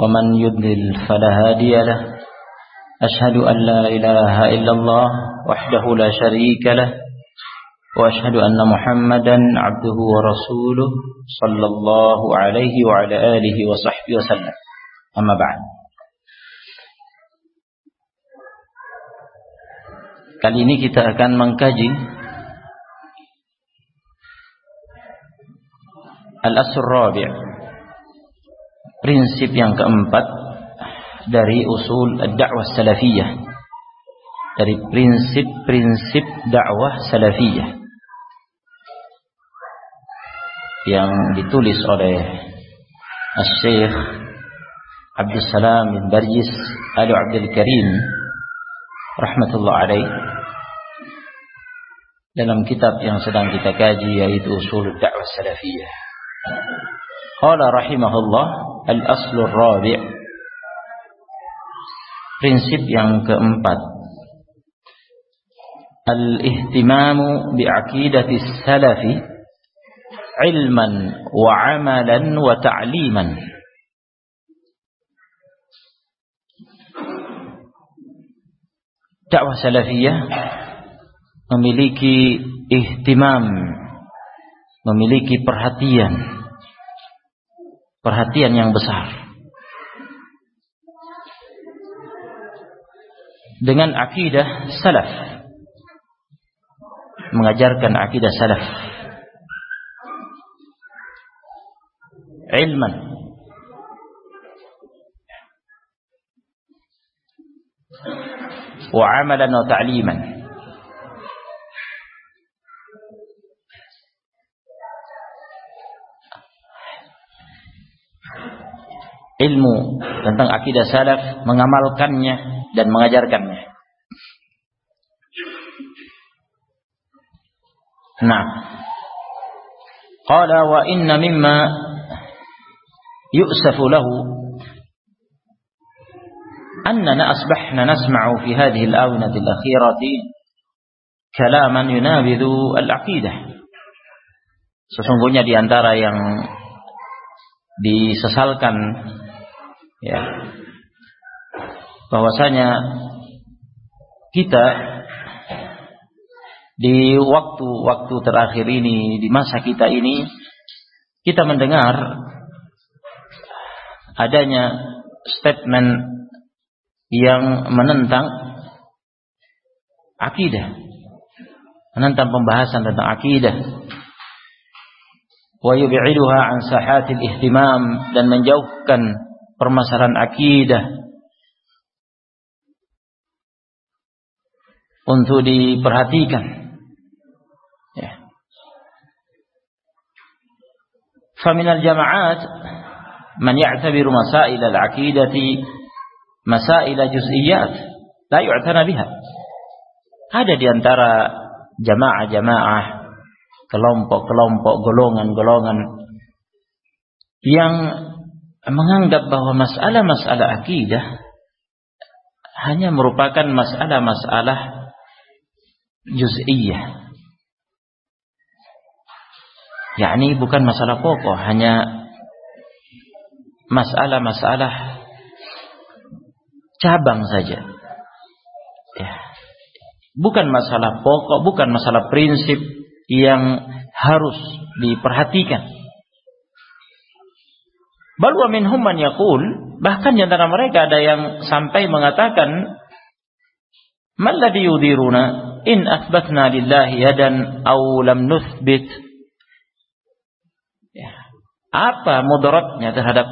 ومن يضلل فلا هادي له. أشهد أن لا إله إلا الله وحده لا شريك له. وأشهد أن محمدا عبده ورسوله صلى الله عليه وعلى آله وصحبه وسلم. أما بعد. Kali ini kita akan mengkaji Al-Asr Rabi' prinsip yang keempat dari usul dakwah salafiyah. Dari prinsip-prinsip dakwah salafiyah. Yang ditulis oleh Syekh Abdul Salam bin Barjis Al Abdul Karim rahmatullah alaih. Dalam kitab yang sedang kita kaji yaitu usul dakwah salafiyah qala rahimahullah Al-aslur rabi' Prinsip yang keempat Al-ihtimamu bi'aqidati salafi Ilman wa amalan wa ta'liman Dakwah salafiyah Memiliki ihtimam Memiliki perhatian perhatian yang besar. Dengan akidah salaf. Mengajarkan akidah salaf. Ilman. Wa amalan wa ta'liman ilmu tentang akidah salaf, mengamalkannya dan mengajarkannya. Nah, qala wa inna mimma yu'safu lahu annana asbahna nasma'u fi hadhihi al-awnati al-akhirati kalaman yunabidhu al-aqidah. Sesungguhnya di antara yang disesalkan ya. Bahwasanya kita di waktu-waktu terakhir ini di masa kita ini kita mendengar adanya statement yang menentang akidah. Menentang pembahasan tentang akidah. Wa yub'iduha an sahatil ihtimam dan menjauhkan permasalahan akidah untuk diperhatikan. Ya. Faminal jama'at man ya'tabiru masail al-aqidati masail juz'iyat la yu'tana biha. Ada di antara jamaah-jamaah kelompok-kelompok golongan-golongan yang menganggap bahwa masalah-masalah akidah hanya merupakan masalah-masalah juz'iyah. yakni bukan masalah pokok, hanya masalah-masalah cabang saja. Ya. Bukan masalah pokok, bukan masalah prinsip yang harus diperhatikan. Bal wa minhum man yaqul, bahkan di antara mereka ada yang sampai mengatakan, "Man ladhi yudiruna in athbatna lillahi yadan aw lam nuthbit?" Ya. Apa mudaratnya terhadap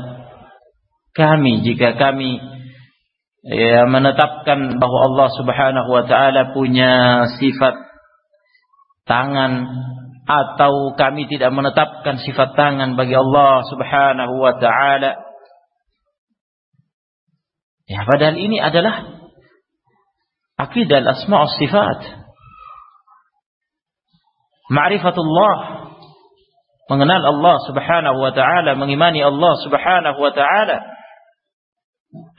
kami jika kami ya menetapkan bahwa Allah Subhanahu wa taala punya sifat tangan atau kami tidak menetapkan sifat tangan bagi Allah Subhanahu wa taala Ya, padahal ini adalah akidah asma sifat. Ma'rifatullah mengenal Allah Subhanahu wa taala, mengimani Allah Subhanahu wa taala,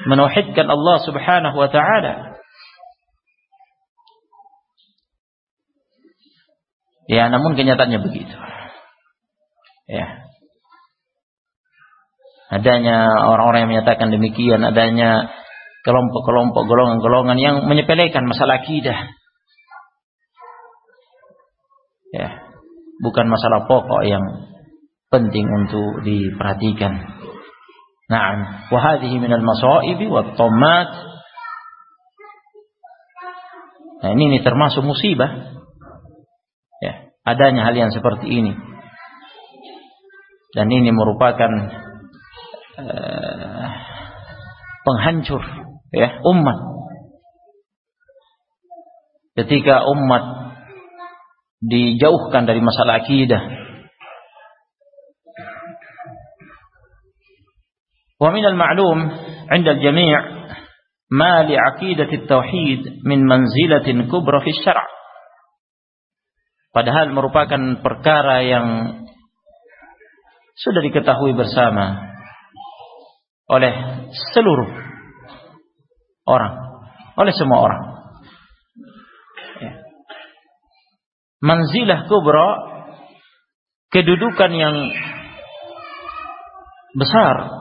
menauhidkan Allah Subhanahu wa taala. Ya, namun kenyataannya begitu. Ya. Adanya orang-orang yang menyatakan demikian, adanya kelompok-kelompok golongan-golongan yang menyepelekan masalah akidah. Ya, bukan masalah pokok yang penting untuk diperhatikan. Naam, wa hadhihi min al-masaibi wa tammat. Nah, ini, ini termasuk musibah. Ya, adanya hal yang seperti ini. Dan ini merupakan uh, penghancur ya umat. Ketika umat dijauhkan dari masalah akidah. Wa min al-ma'lum 'inda al-jami' ma li 'aqidah at-tauhid min manzilatin kubra fi syara' Padahal merupakan perkara yang sudah diketahui bersama oleh seluruh orang, oleh semua orang. Ya. Manzilah kubra kedudukan yang besar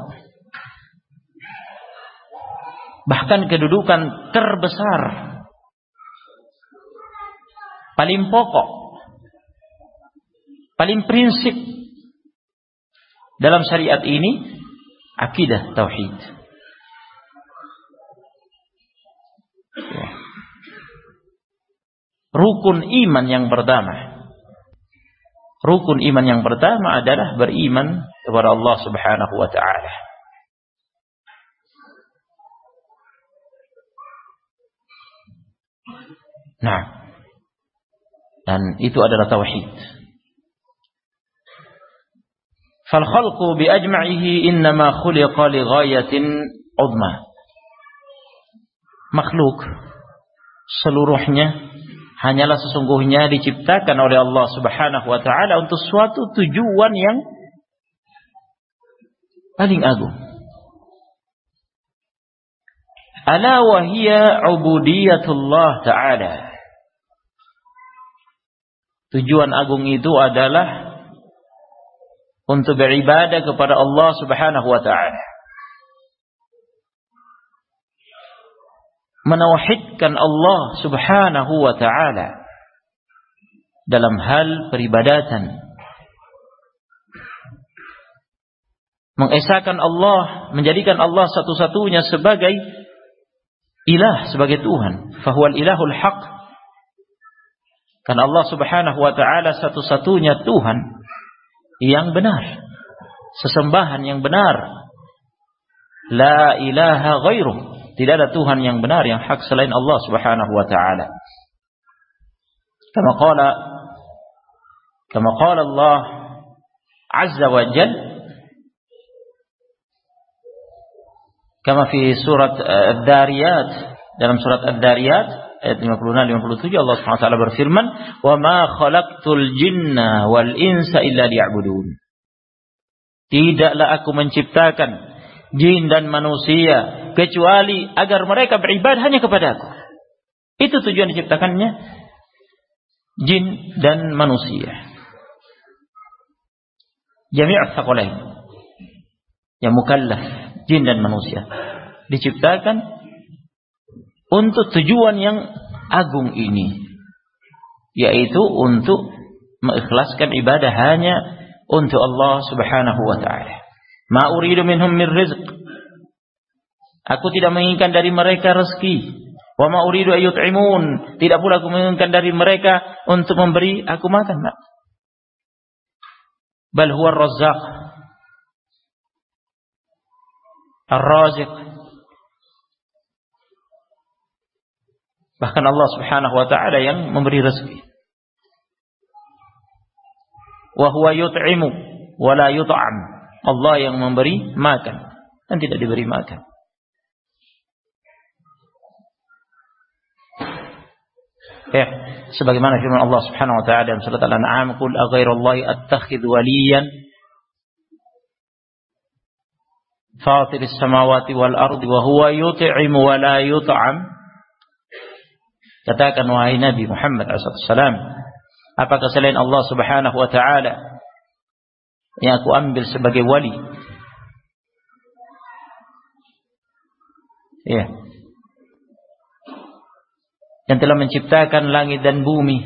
bahkan kedudukan terbesar paling pokok paling prinsip dalam syariat ini akidah tauhid rukun iman yang pertama. Rukun iman yang pertama adalah beriman kepada Allah Subhanahu wa taala. Nah, dan itu adalah tauhid. Ajma'ihi innama khuliqa li ghayatin 'udma. Makhluk seluruhnya hanyalah sesungguhnya diciptakan oleh Allah Subhanahu wa taala untuk suatu tujuan yang paling agung. Ala wa hiya ubudiyatullah taala. Tujuan agung itu adalah untuk beribadah kepada Allah Subhanahu wa taala. menauhidkan Allah Subhanahu wa taala dalam hal peribadatan. Mengesahkan Allah, menjadikan Allah satu-satunya sebagai ilah, sebagai Tuhan. Fahuwal ilahul haq. Karena Allah subhanahu wa ta'ala satu-satunya Tuhan yang benar. Sesembahan yang benar. La ilaha ghairuh. Tidak ada Tuhan yang benar yang hak selain Allah Subhanahu wa taala. Kama qala kama qala Allah Azza wa Jal kama fi surat Ad-Dariyat dalam surat Ad-Dariyat ayat 56 57 Allah Subhanahu wa taala berfirman, "Wa ma khalaqtul jinna wal insa illa liya'budun." Tidaklah aku menciptakan jin dan manusia kecuali agar mereka beribadah hanya kepada aku. Itu tujuan diciptakannya jin dan manusia. Jami' tsaqalain. Yang mukallaf, jin dan manusia diciptakan untuk tujuan yang agung ini yaitu untuk mengikhlaskan ibadah hanya untuk Allah Subhanahu wa taala. Ma uridu minhum min rizq. Aku tidak menginginkan dari mereka rezeki. Wa ma uridu ayut'imun. Tidak pula aku menginginkan dari mereka untuk memberi aku makan. Bal huwa razzaq. Ar-raziq. Bahkan Allah Subhanahu wa taala yang memberi rezeki. Wahuwa yut'imu wa la yut'am. Allah yang memberi makan dan tidak diberi makan. Ya, sebagaimana firman Allah Subhanahu wa taala dalam surat Al-An'am, Kul aghairallahi attakhid waliyan fatir samawati wal ardi wa huwa yut'imu wa la yut'am." Katakan wahai Nabi Muhammad SAW, apakah selain Allah Subhanahu wa taala yang aku ambil sebagai wali? Ya yang telah menciptakan langit dan bumi.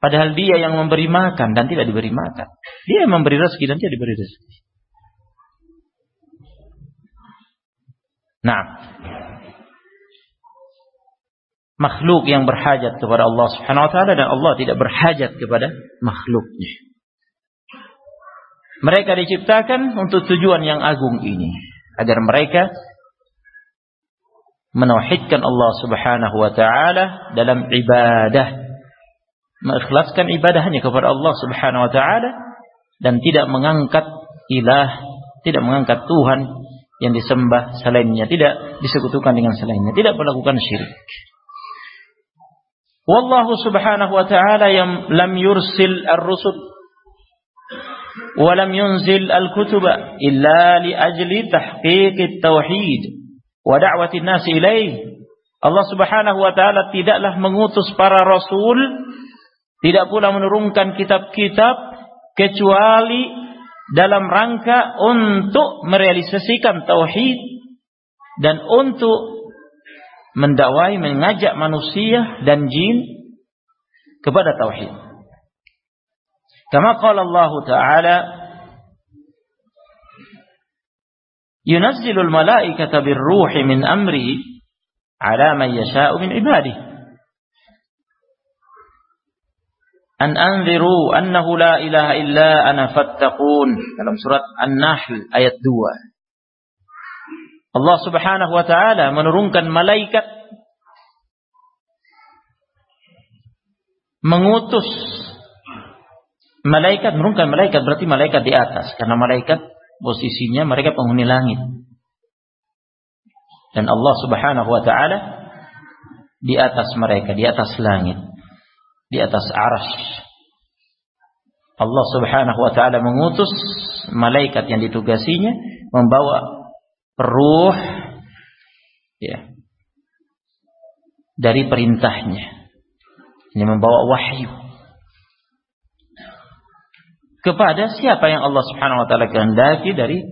Padahal dia yang memberi makan dan tidak diberi makan. Dia yang memberi rezeki dan tidak diberi rezeki. Nah, makhluk yang berhajat kepada Allah Subhanahu wa taala dan Allah tidak berhajat kepada makhluknya. Mereka diciptakan untuk tujuan yang agung ini, agar mereka menauhidkan Allah Subhanahu wa taala dalam ibadah mengikhlaskan ibadahnya kepada Allah Subhanahu wa taala dan tidak mengangkat ilah tidak mengangkat Tuhan yang disembah selainnya tidak disekutukan dengan selainnya tidak melakukan syirik Wallahu subhanahu wa ta'ala yang lam yursil ar-rusul wa lam yunzil al-kutuba illa li ajli tahqiq at-tauhid wa da'watin nasi ilaih. Allah Subhanahu wa taala tidaklah mengutus para rasul, tidak pula menurunkan kitab-kitab kecuali dalam rangka untuk merealisasikan tauhid dan untuk mendakwai mengajak manusia dan jin kepada tauhid. Kama qala Allah Ta'ala yunazzilul malaikata birruhi min amri ala man yasha'u min ibadihi an anziru annahu la ilaha illa ana fattaqun. Dalam surat An-Nahl ayat 2 Allah Subhanahu wa taala menurunkan malaikat. Mengutus malaikat. Menurunkan malaikat berarti malaikat di atas. Karena malaikat posisinya mereka penghuni langit. Dan Allah Subhanahu wa taala di atas mereka, di atas langit, di atas aras. Allah Subhanahu wa taala mengutus malaikat yang ditugasinya membawa ruh ya dari perintahnya. Ini membawa wahyu kepada siapa yang Allah Subhanahu wa taala kehendaki dari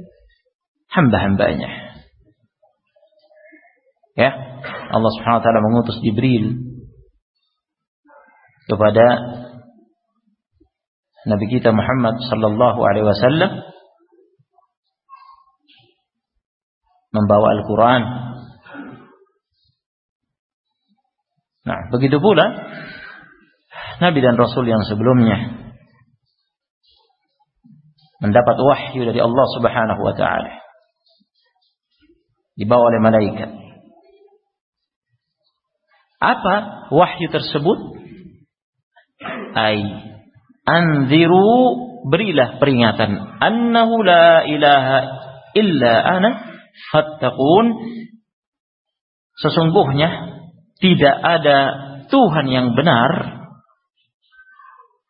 hamba-hambanya. Ya, Allah Subhanahu wa taala mengutus Jibril kepada Nabi kita Muhammad sallallahu alaihi wasallam membawa Al-Qur'an. Nah, begitu pula Nabi dan Rasul yang sebelumnya mendapat wahyu dari Allah Subhanahu wa taala. Dibawa oleh malaikat. Apa wahyu tersebut? Ai anziru berilah peringatan annahu la ilaha illa ana fattaqun sesungguhnya tidak ada Tuhan yang benar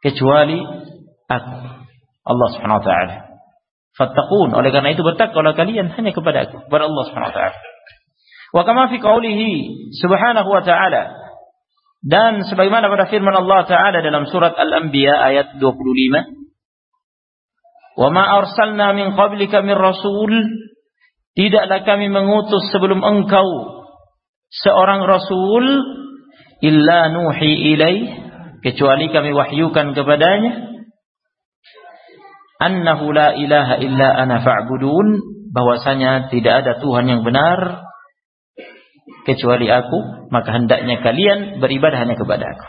kecuali aku Allah Subhanahu wa taala. Fattaqun. Oleh karena itu bertakwalah kalian hanya kepada aku, kepada Allah Subhanahu wa taala. Wa kama fi qaulihi subhanahu wa ta'ala dan sebagaimana pada firman Allah taala dalam surat Al-Anbiya ayat 25 Wa ma arsalna min qablika min rasul. Tidaklah kami mengutus sebelum engkau seorang rasul illa nuhi ilaih kecuali kami wahyukan kepadanya annahu la ilaha illa ana fa'budun. Bahwasanya tidak ada Tuhan yang benar kecuali aku maka hendaknya kalian beribadah hanya kepada aku.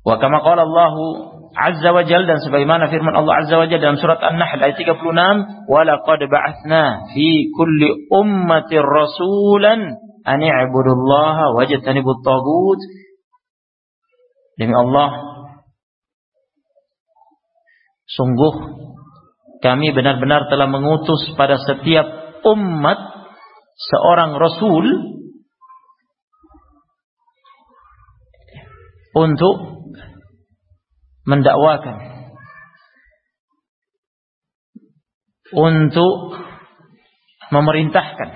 Wa kama qala Allah azza wa jalla dan sebagaimana firman Allah azza wa jalla dalam surat An-Nahl ayat 36 wa laqad ba'atsna fi kulli ummatin rasulan an i'budullaha wajtanibut tagut demi Allah Sungguh kami benar-benar telah mengutus pada setiap umat seorang rasul untuk mendakwakan untuk memerintahkan.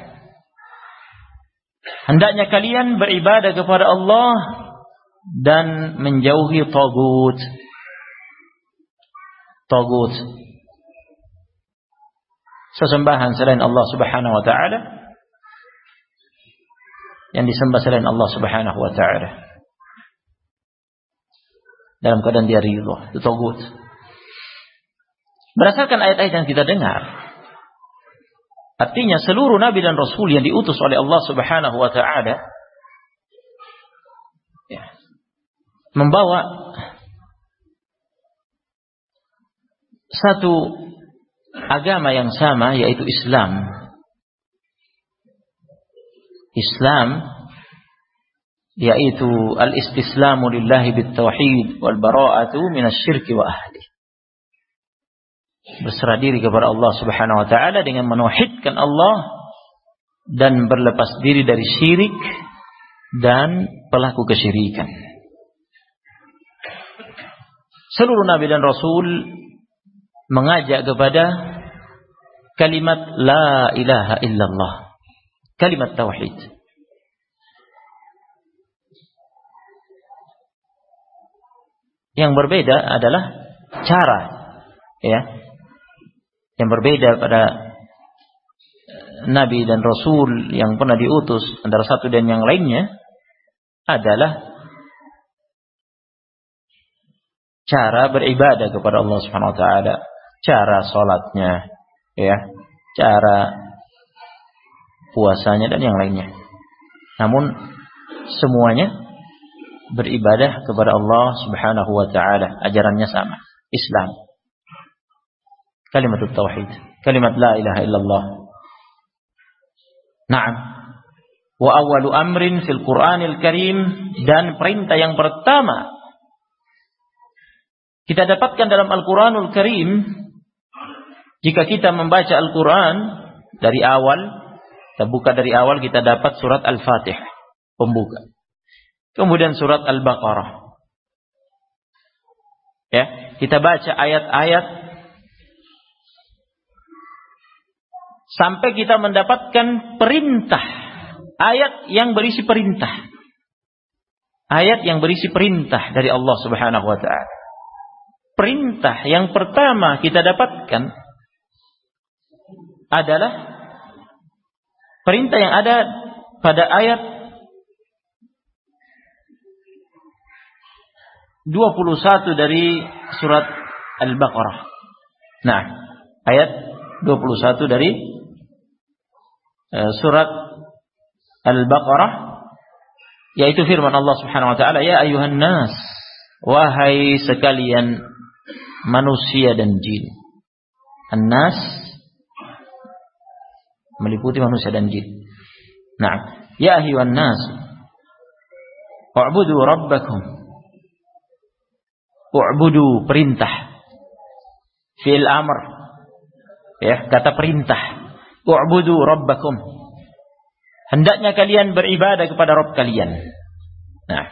Hendaknya kalian beribadah kepada Allah dan menjauhi tagut. Tagut. Sesembahan selain Allah Subhanahu wa taala yang disembah selain Allah Subhanahu wa taala dalam keadaan dia ridho. Itu togut. Berdasarkan ayat-ayat yang kita dengar, artinya seluruh nabi dan rasul yang diutus oleh Allah Subhanahu wa taala ya, membawa satu agama yang sama yaitu Islam. Islam yaitu al-istislamu lillahi bitauhid wal bara'atu minasyirki wa ahli. Berserah diri kepada Allah Subhanahu wa taala dengan menauhidkan Allah dan berlepas diri dari syirik dan pelaku kesyirikan. Seluruh nabi dan rasul mengajak kepada kalimat la ilaha illallah. Kalimat tauhid. Yang berbeda adalah cara ya. Yang berbeda pada nabi dan rasul yang pernah diutus antara satu dan yang lainnya adalah cara beribadah kepada Allah Subhanahu wa taala, cara salatnya, ya, cara puasanya dan yang lainnya. Namun semuanya beribadah kepada Allah Subhanahu wa taala. Ajarannya sama, Islam. Kalimat tauhid, kalimat la ilaha illallah. Naam. Wa awwalu amrin fil Qur'anil Karim dan perintah yang pertama kita dapatkan dalam Al-Qur'anul Karim jika kita membaca Al-Qur'an dari awal kita buka dari awal kita dapat surat Al-Fatihah pembuka. Kemudian surat Al-Baqarah. Ya, kita baca ayat-ayat sampai kita mendapatkan perintah, ayat yang berisi perintah. Ayat yang berisi perintah dari Allah Subhanahu wa taala. Perintah yang pertama kita dapatkan adalah perintah yang ada pada ayat 21 dari surat Al-Baqarah. Nah, ayat 21 dari uh, surat Al-Baqarah yaitu firman Allah Subhanahu wa taala, "Ya ayuhan nas, wahai sekalian manusia dan jin." An-nas meliputi manusia dan jin. Nah, ya ayuhan nas, wa'budu rabbakum U'budu perintah. Fi'il amr. Ya, kata perintah. U'budu rabbakum. Hendaknya kalian beribadah kepada Rabb kalian. Nah.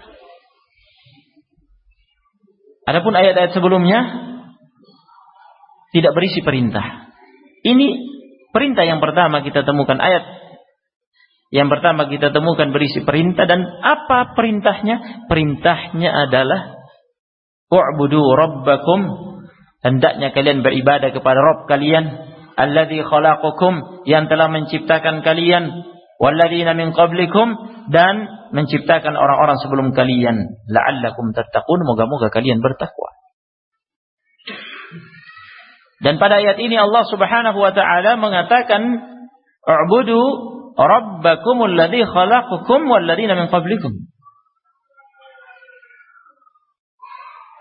Adapun ayat-ayat sebelumnya tidak berisi perintah. Ini perintah yang pertama kita temukan ayat yang pertama kita temukan berisi perintah dan apa perintahnya? Perintahnya adalah U'budu rabbakum. Hendaknya kalian beribadah kepada Rabb kalian. Alladhi khalaqakum. Yang telah menciptakan kalian. Walladhina min qablikum. Dan menciptakan orang-orang sebelum kalian. La'allakum tattaqun. Moga-moga kalian bertakwa. Dan pada ayat ini Allah subhanahu wa ta'ala mengatakan. U'budu rabbakum alladhi khalaqakum walladhina min qablikum.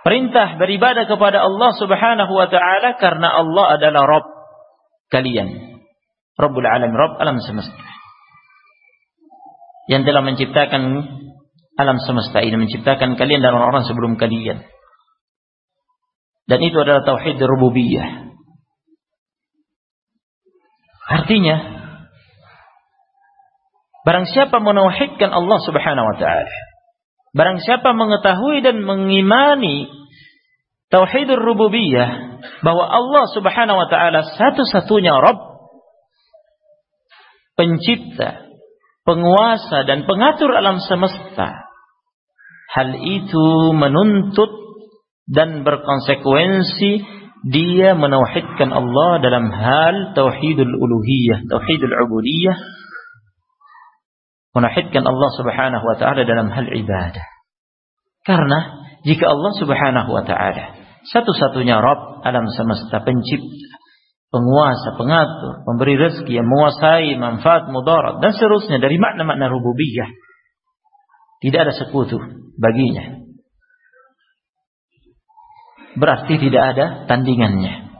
Perintah beribadah kepada Allah Subhanahu wa taala karena Allah adalah Rabb kalian. Rabbul alamin, Rabb alam semesta. Yang telah menciptakan alam semesta ini, menciptakan kalian dan orang-orang sebelum kalian. Dan itu adalah tauhid rububiyah. Artinya Barang siapa menauhidkan Allah Subhanahu wa taala. Barang siapa mengetahui dan mengimani tauhidur rububiyah bahwa Allah Subhanahu wa taala satu-satunya Rabb pencipta, penguasa dan pengatur alam semesta. Hal itu menuntut dan berkonsekuensi dia menauhidkan Allah dalam hal tauhidul uluhiyah, tauhidul ubudiyah menahidkan Allah Subhanahu wa taala dalam hal ibadah. Karena jika Allah Subhanahu wa taala satu-satunya Rabb alam semesta pencipta, penguasa, pengatur, pemberi rezeki yang menguasai manfaat mudarat dan seterusnya dari makna-makna rububiyah. Tidak ada sekutu baginya. Berarti tidak ada tandingannya.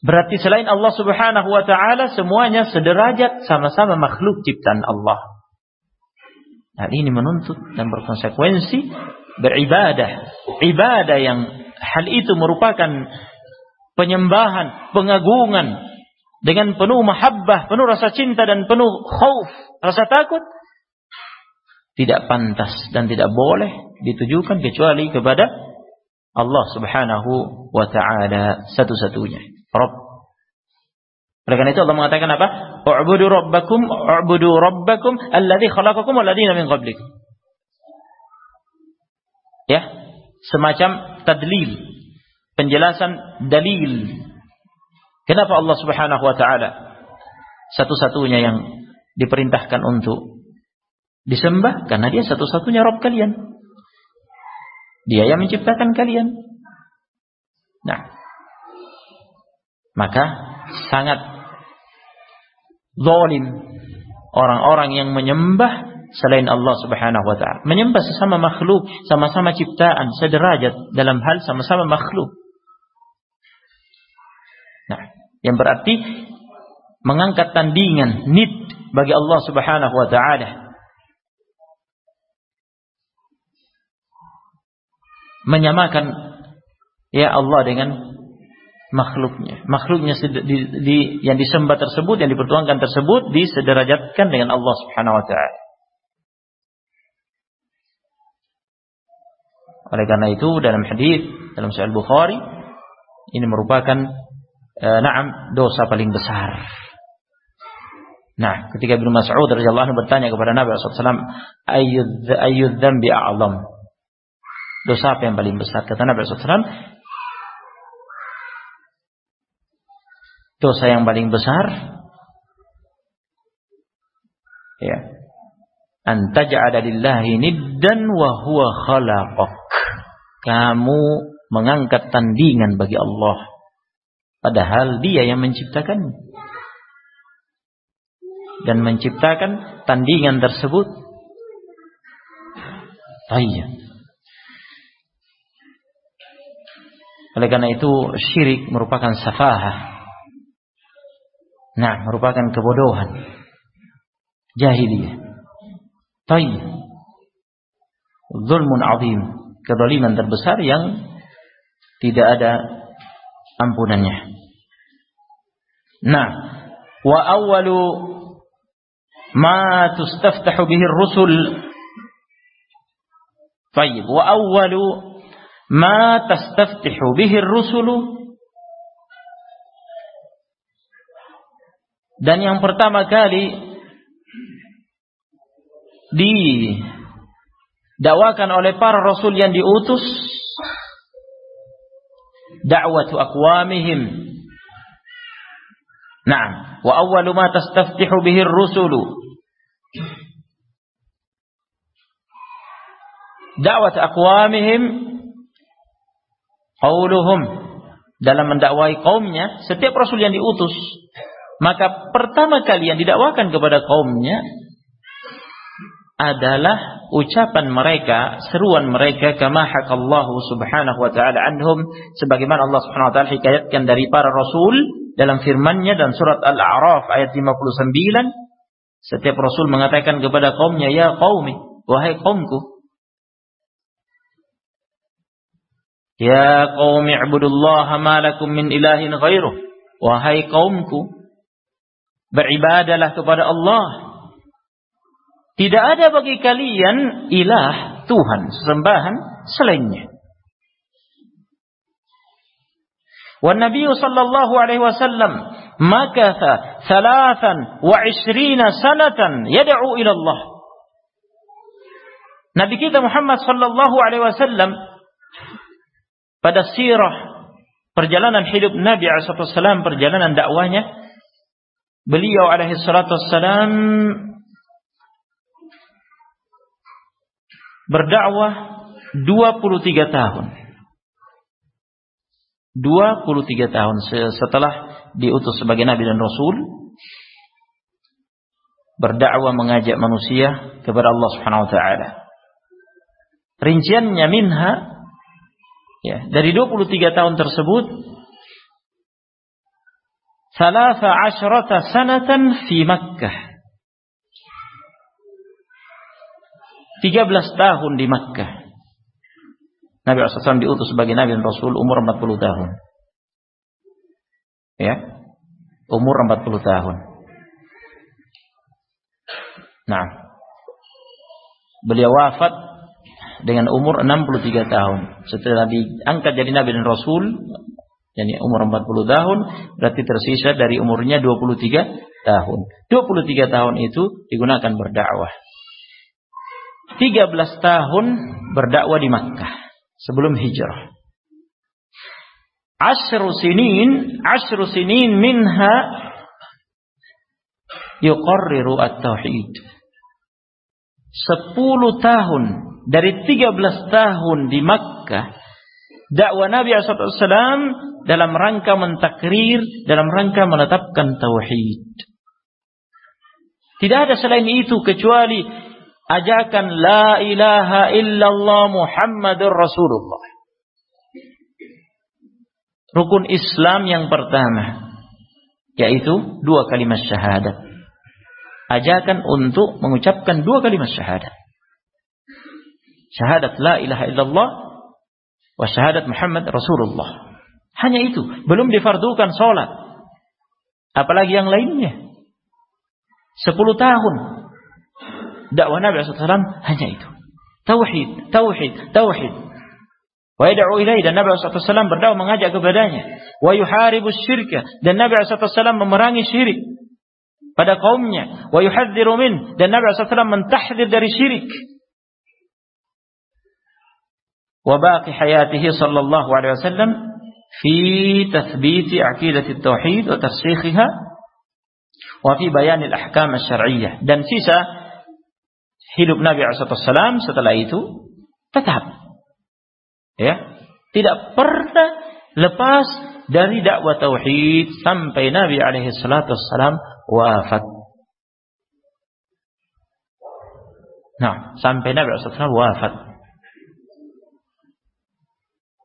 Berarti selain Allah Subhanahu wa taala semuanya sederajat sama-sama makhluk ciptaan Allah. Hal ini menuntut dan berkonsekuensi beribadah. Ibadah yang hal itu merupakan penyembahan, pengagungan dengan penuh mahabbah, penuh rasa cinta dan penuh khauf, rasa takut tidak pantas dan tidak boleh ditujukan kecuali kepada Allah Subhanahu wa taala satu-satunya. Rabb. Oleh karena itu Allah mengatakan apa? U'budu rabbakum, u'budu rabbakum alladhi khalaqakum walladhina min qablikum. Ya, semacam tadlil, penjelasan dalil. Kenapa Allah Subhanahu wa taala satu-satunya yang diperintahkan untuk disembah karena dia satu-satunya Rabb kalian. Dia yang menciptakan kalian. Nah, maka sangat zalim orang-orang yang menyembah selain Allah Subhanahu wa taala. Menyembah sesama makhluk, sama-sama ciptaan, sederajat dalam hal sama-sama makhluk. Nah, yang berarti mengangkat tandingan nid bagi Allah Subhanahu wa taala. Menyamakan ya Allah dengan makhluknya. Makhluknya di, di, yang disembah tersebut, yang dipertuangkan tersebut disederajatkan dengan Allah Subhanahu wa taala. Oleh karena itu dalam hadis dalam Sahih Bukhari ini merupakan e, na'am dosa paling besar. Nah, ketika Ibnu Mas'ud radhiyallahu anhu bertanya kepada Nabi SAW, ayyud ayyud dzambi? Dosa apa yang paling besar? Kata Nabi SAW, dosa yang paling besar ya antaj'ala lillahi niddan wa huwa khalaqak kamu mengangkat tandingan bagi Allah padahal dia yang menciptakan dan menciptakan tandingan tersebut Ayah. Oleh karena itu syirik merupakan safahah Nah, merupakan kebodohan. Jahiliyah. Tayyib. Zulmun azim. Kedoliman terbesar yang tidak ada ampunannya. Nah, wa awwalu ma tustaftahu bihi ar-rusul Tayyib, wa awwalu ma tastaftihu bihi ar-rusulu. Dan yang pertama kali didakwakan oleh para rasul yang diutus da'watu aqwamihim. Naam, wa awwalu ma tastaftihu bihi ar-rusulu. Da'wat aqwamihim qauluhum. Dalam mendakwai kaumnya setiap rasul yang diutus maka pertama kali yang didakwakan kepada kaumnya adalah ucapan mereka, seruan mereka kama hakallahu subhanahu wa ta'ala anhum sebagaimana Allah subhanahu wa ta'ala hikayatkan dari para rasul dalam firman-Nya dan surat Al-A'raf ayat 59 setiap rasul mengatakan kepada kaumnya ya qaumi wahai kaumku ya qaumi ibudullaha ma lakum min ilahin ghairuh Wahai kaumku, beribadalah kepada Allah. Tidak ada bagi kalian ilah, Tuhan, sesembahan selainnya. والنبي صلى الله عليه وسلم مكث ثلاثا وعشرين سنة يدعو إلى الله Nabi kita Muhammad sallallahu alaihi wasallam pada sirah perjalanan hidup Nabi wasallam perjalanan dakwanya beliau alaihi salatu wasallam berdakwah 23 tahun 23 tahun setelah diutus sebagai nabi dan rasul berdakwah mengajak manusia kepada Allah Subhanahu wa taala. Rinciannya minha ya, dari 23 tahun tersebut salasa asyrata sanatan fi Makkah. 13 tahun di Makkah. Nabi SAW diutus sebagai Nabi dan Rasul umur 40 tahun. Ya. Umur 40 tahun. Nah. Beliau wafat dengan umur 63 tahun. Setelah diangkat jadi Nabi dan Rasul, jadi umur 40 tahun, berarti tersisa dari umurnya 23 tahun. 23 tahun itu digunakan berdakwah. 13 tahun berdakwah di Makkah sebelum hijrah. Ashru sinin, ashru sinin minha yuqarriru at-tauhid. Sepuluh tahun dari tiga belas tahun di Makkah dakwah Nabi SAW dalam rangka mentakrir, dalam rangka menetapkan tauhid. Tidak ada selain itu kecuali ajakan la ilaha illallah Muhammadur Rasulullah. Rukun Islam yang pertama yaitu dua kalimat syahadat. Ajakan untuk mengucapkan dua kalimat syahadat. Syahadat la ilaha illallah wa syahadat Muhammad Rasulullah. Hanya itu, belum difardukan sholat. Apalagi yang lainnya. Sepuluh tahun dakwah Nabi SAW hanya itu. Tauhid, tauhid, tauhid. Wa yad'u ilaihi dan Nabi SAW berdakwah mengajak kepadanya. Wa yuharibu syirka dan Nabi SAW memerangi syirik pada kaumnya. Wa yuhadziru min dan Nabi SAW mentahdir dari syirik. Hayatihi sallallahu alaihi wasallam fi tathbiti aqidati tauhid wa tarsikhiha wa fi bayan al-ahkam asy-syar'iyyah dan sisa hidup Nabi SAW setelah itu tetap ya tidak pernah lepas dari dakwah tauhid sampai Nabi alaihi salatu wafat. Nah, sampai Nabi SAW wafat.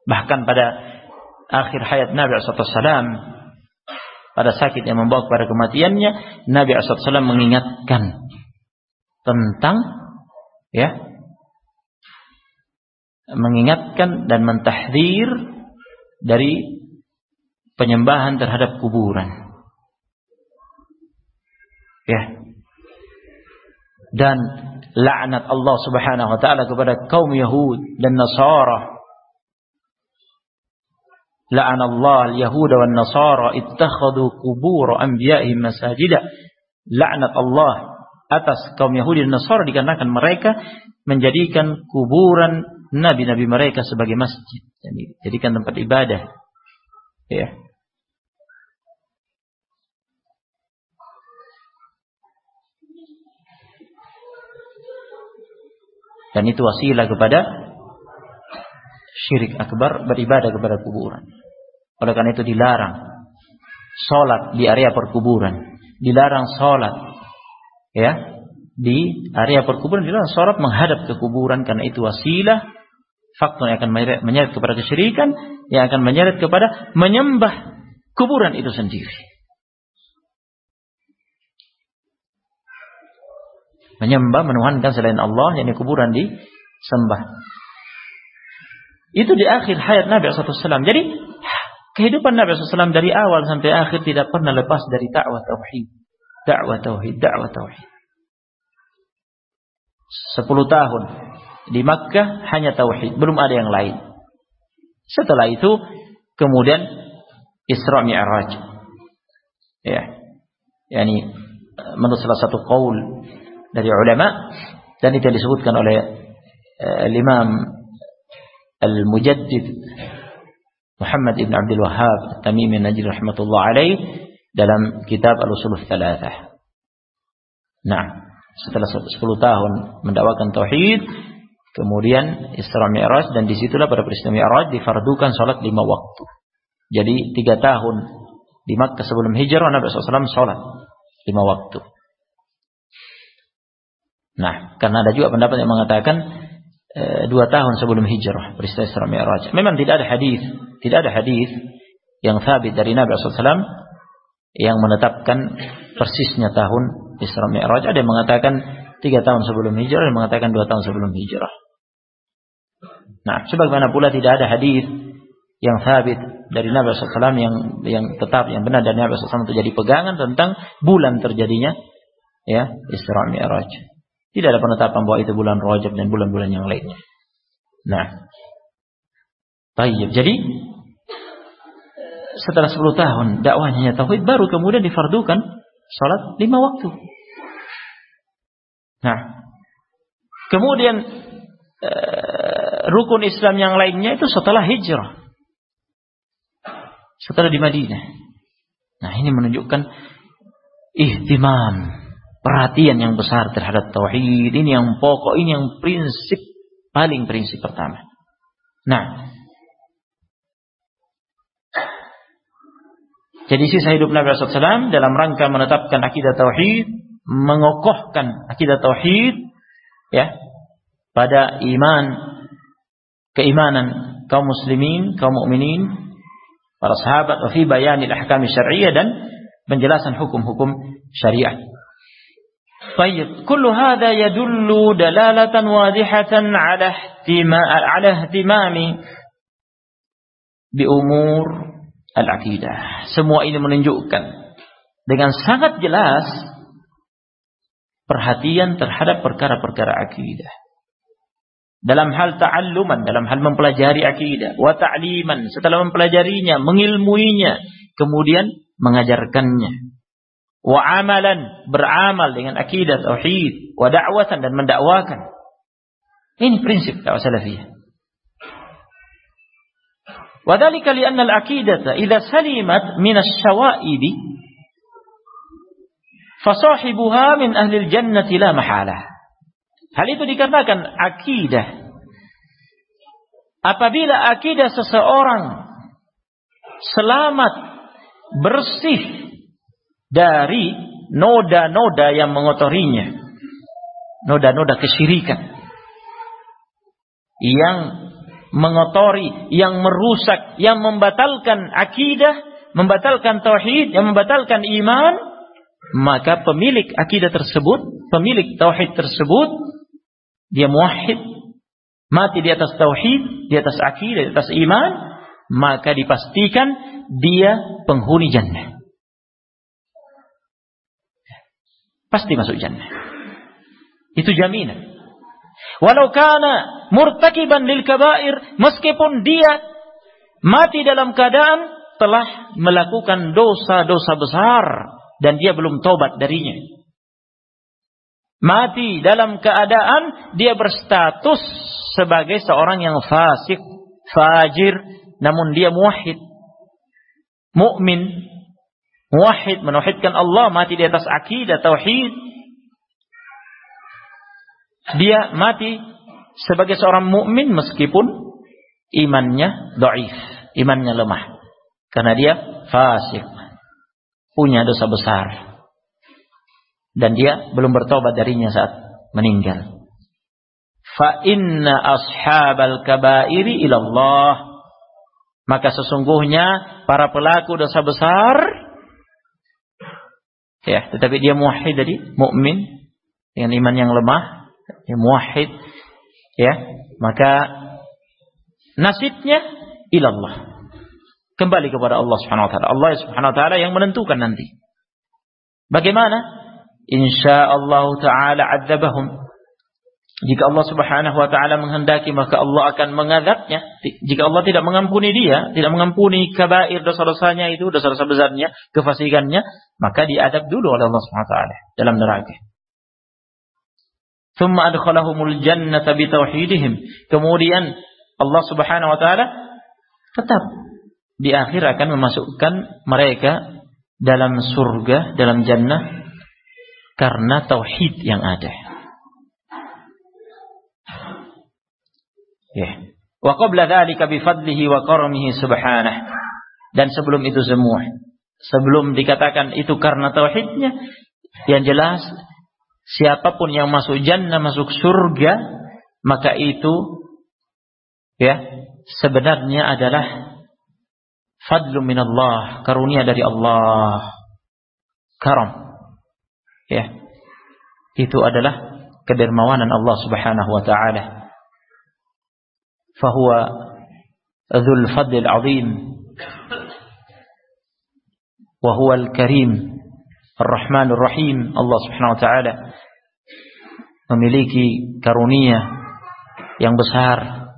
Bahkan pada akhir hayat Nabi SAW, pada sakit yang membawa kepada kematiannya, Nabi SAW mengingatkan tentang ya mengingatkan dan mentahdir dari penyembahan terhadap kuburan. Ya. Dan laknat Allah Subhanahu wa taala kepada kaum Yahud dan Nasara. La'an Allah al-Yahud wa Nasara ittakhadhu qubur anbiya'ihim masajida. Laknat Allah atas kaum Yahudi dan Nasara dikarenakan mereka menjadikan kuburan nabi-nabi mereka sebagai masjid. Jadi jadikan tempat ibadah. Ya. Dan itu wasilah kepada syirik akbar beribadah kepada kuburan. Oleh karena itu dilarang sholat di area perkuburan. Dilarang sholat ya di area perkuburan adalah sholat menghadap ke kuburan karena itu wasilah faktor yang akan menyeret kepada kesyirikan yang akan menyeret kepada menyembah kuburan itu sendiri. Menyembah, menuhankan selain Allah, yang kuburan disembah. Itu di akhir hayat Nabi SAW. Jadi, Kehidupan Nabi SAW dari awal sampai akhir tidak pernah lepas dari dakwah tauhid. Dakwah tauhid, dakwah tauhid. Sepuluh tahun di Makkah hanya tauhid, belum ada yang lain. Setelah itu kemudian Isra Mi'raj. Ya. Yani menurut salah satu qaul dari ulama dan itu disebutkan oleh uh, Imam Al-Mujaddid Muhammad ibn Abdul Wahhab Tamimi Najir rahmatullah alaih dalam kitab Al-Usul Thalathah. Nah, setelah 10 tahun mendakwakan tauhid, kemudian Isra Mi'raj dan di situlah pada peristiwa Mi'raj difardukan salat lima waktu. Jadi tiga tahun di Makkah sebelum hijrah Nabi SAW salat lima waktu. Nah, karena ada juga pendapat yang mengatakan e, dua tahun sebelum hijrah peristiwa Isra Mi'raj. Memang tidak ada hadis tidak ada hadis yang sabit dari Nabi SAW yang menetapkan persisnya tahun Isra Mi'raj. Ada yang mengatakan tiga tahun sebelum hijrah, ada yang mengatakan dua tahun sebelum hijrah. Nah, sebagaimana pula tidak ada hadis yang sabit dari Nabi SAW yang yang tetap yang benar dari Nabi SAW untuk jadi pegangan tentang bulan terjadinya ya Isra Mi'raj. Tidak ada penetapan bahwa itu bulan Rajab dan bulan-bulan yang lainnya. Nah, baik. Jadi setelah 10 tahun dakwahnya tauhid baru kemudian difardukan salat lima waktu. Nah, kemudian uh, rukun Islam yang lainnya itu setelah hijrah. Setelah di Madinah. Nah, ini menunjukkan ihtimam, perhatian yang besar terhadap tauhid. Ini yang pokok, ini yang prinsip paling prinsip pertama. Nah, Jadi sisa hidup Nabi SAW dalam rangka menetapkan akidah tauhid, mengokohkan akidah tauhid, ya, pada iman, keimanan kaum muslimin, kaum mukminin, para sahabat, wa fi bayanil ahkam syar'iyyah dan penjelasan hukum-hukum syariah. طيب كل هذا يدل دلالة واضحة على على اهتمام بأمور al-aqidah. Semua ini menunjukkan dengan sangat jelas perhatian terhadap perkara-perkara akidah. Dalam hal ta'alluman, dalam hal mempelajari akidah, wa ta'liman, setelah mempelajarinya, mengilmuinya, kemudian mengajarkannya. Wa amalan, beramal dengan akidah tauhid, wa da'watan dan mendakwakan. Ini prinsip dakwah salafiyah. وذلك لأن العقيدة إذا سلمت من الشوائب فصاحبها من أهل الجنة لا محالة Hal itu dikarenakan akidah. Apabila akidah seseorang selamat, bersih dari noda-noda yang mengotorinya. Noda-noda kesyirikan. Yang mengotori, yang merusak, yang membatalkan akidah, membatalkan tauhid, yang membatalkan iman, maka pemilik akidah tersebut, pemilik tauhid tersebut, dia muahid, mati di atas tauhid, di atas akidah, di atas iman, maka dipastikan dia penghuni jannah. Pasti masuk jannah. Itu jaminan. Walau kana murtakiban lil kabair, meskipun dia mati dalam keadaan telah melakukan dosa-dosa besar dan dia belum tobat darinya. Mati dalam keadaan dia berstatus sebagai seorang yang fasik, fajir, namun dia muwahhid. Mukmin, muwahhid menauhidkan Allah, mati di atas akidah tauhid, dia mati sebagai seorang mukmin meskipun imannya doif, imannya lemah. Karena dia fasik, punya dosa besar. Dan dia belum bertobat darinya saat meninggal. Fa inna ashabal kabairi ilallah. Maka sesungguhnya para pelaku dosa besar ya, tetapi dia muwahhid tadi, mukmin dengan iman yang lemah, ya, muwahhid ya maka nasibnya ilallah kembali kepada Allah Subhanahu wa taala. Allah Subhanahu wa taala yang menentukan nanti. Bagaimana? Insya Allah taala adzabahum. Jika Allah Subhanahu wa taala menghendaki maka Allah akan mengadabnya. Jika Allah tidak mengampuni dia, tidak mengampuni kabair dosa-dosanya itu, dosa-dosa besarnya, kefasikannya, maka diadab dulu oleh Allah Subhanahu wa taala dalam neraka. Thumma adkhalahumul jannata bitauhidihim. Kemudian Allah Subhanahu wa taala tetap di akhir akan memasukkan mereka dalam surga, dalam jannah karena tauhid yang ada. Ya. Wa qabla dzalika bi fadlihi wa karamihi subhanahu. Dan sebelum itu semua, sebelum dikatakan itu karena tauhidnya, yang jelas siapa pun yang masuk jannah, masuk surga, maka itu ya sebenarnya adalah fadlu minallah, karunia dari Allah. Karam. Ya. Itu adalah kedermawanan Allah Subhanahu wa taala. فهو ذو الفضل العظيم وهو الكريم الرحمن الرحيم Allah Subhanahu wa taala memiliki karunia yang besar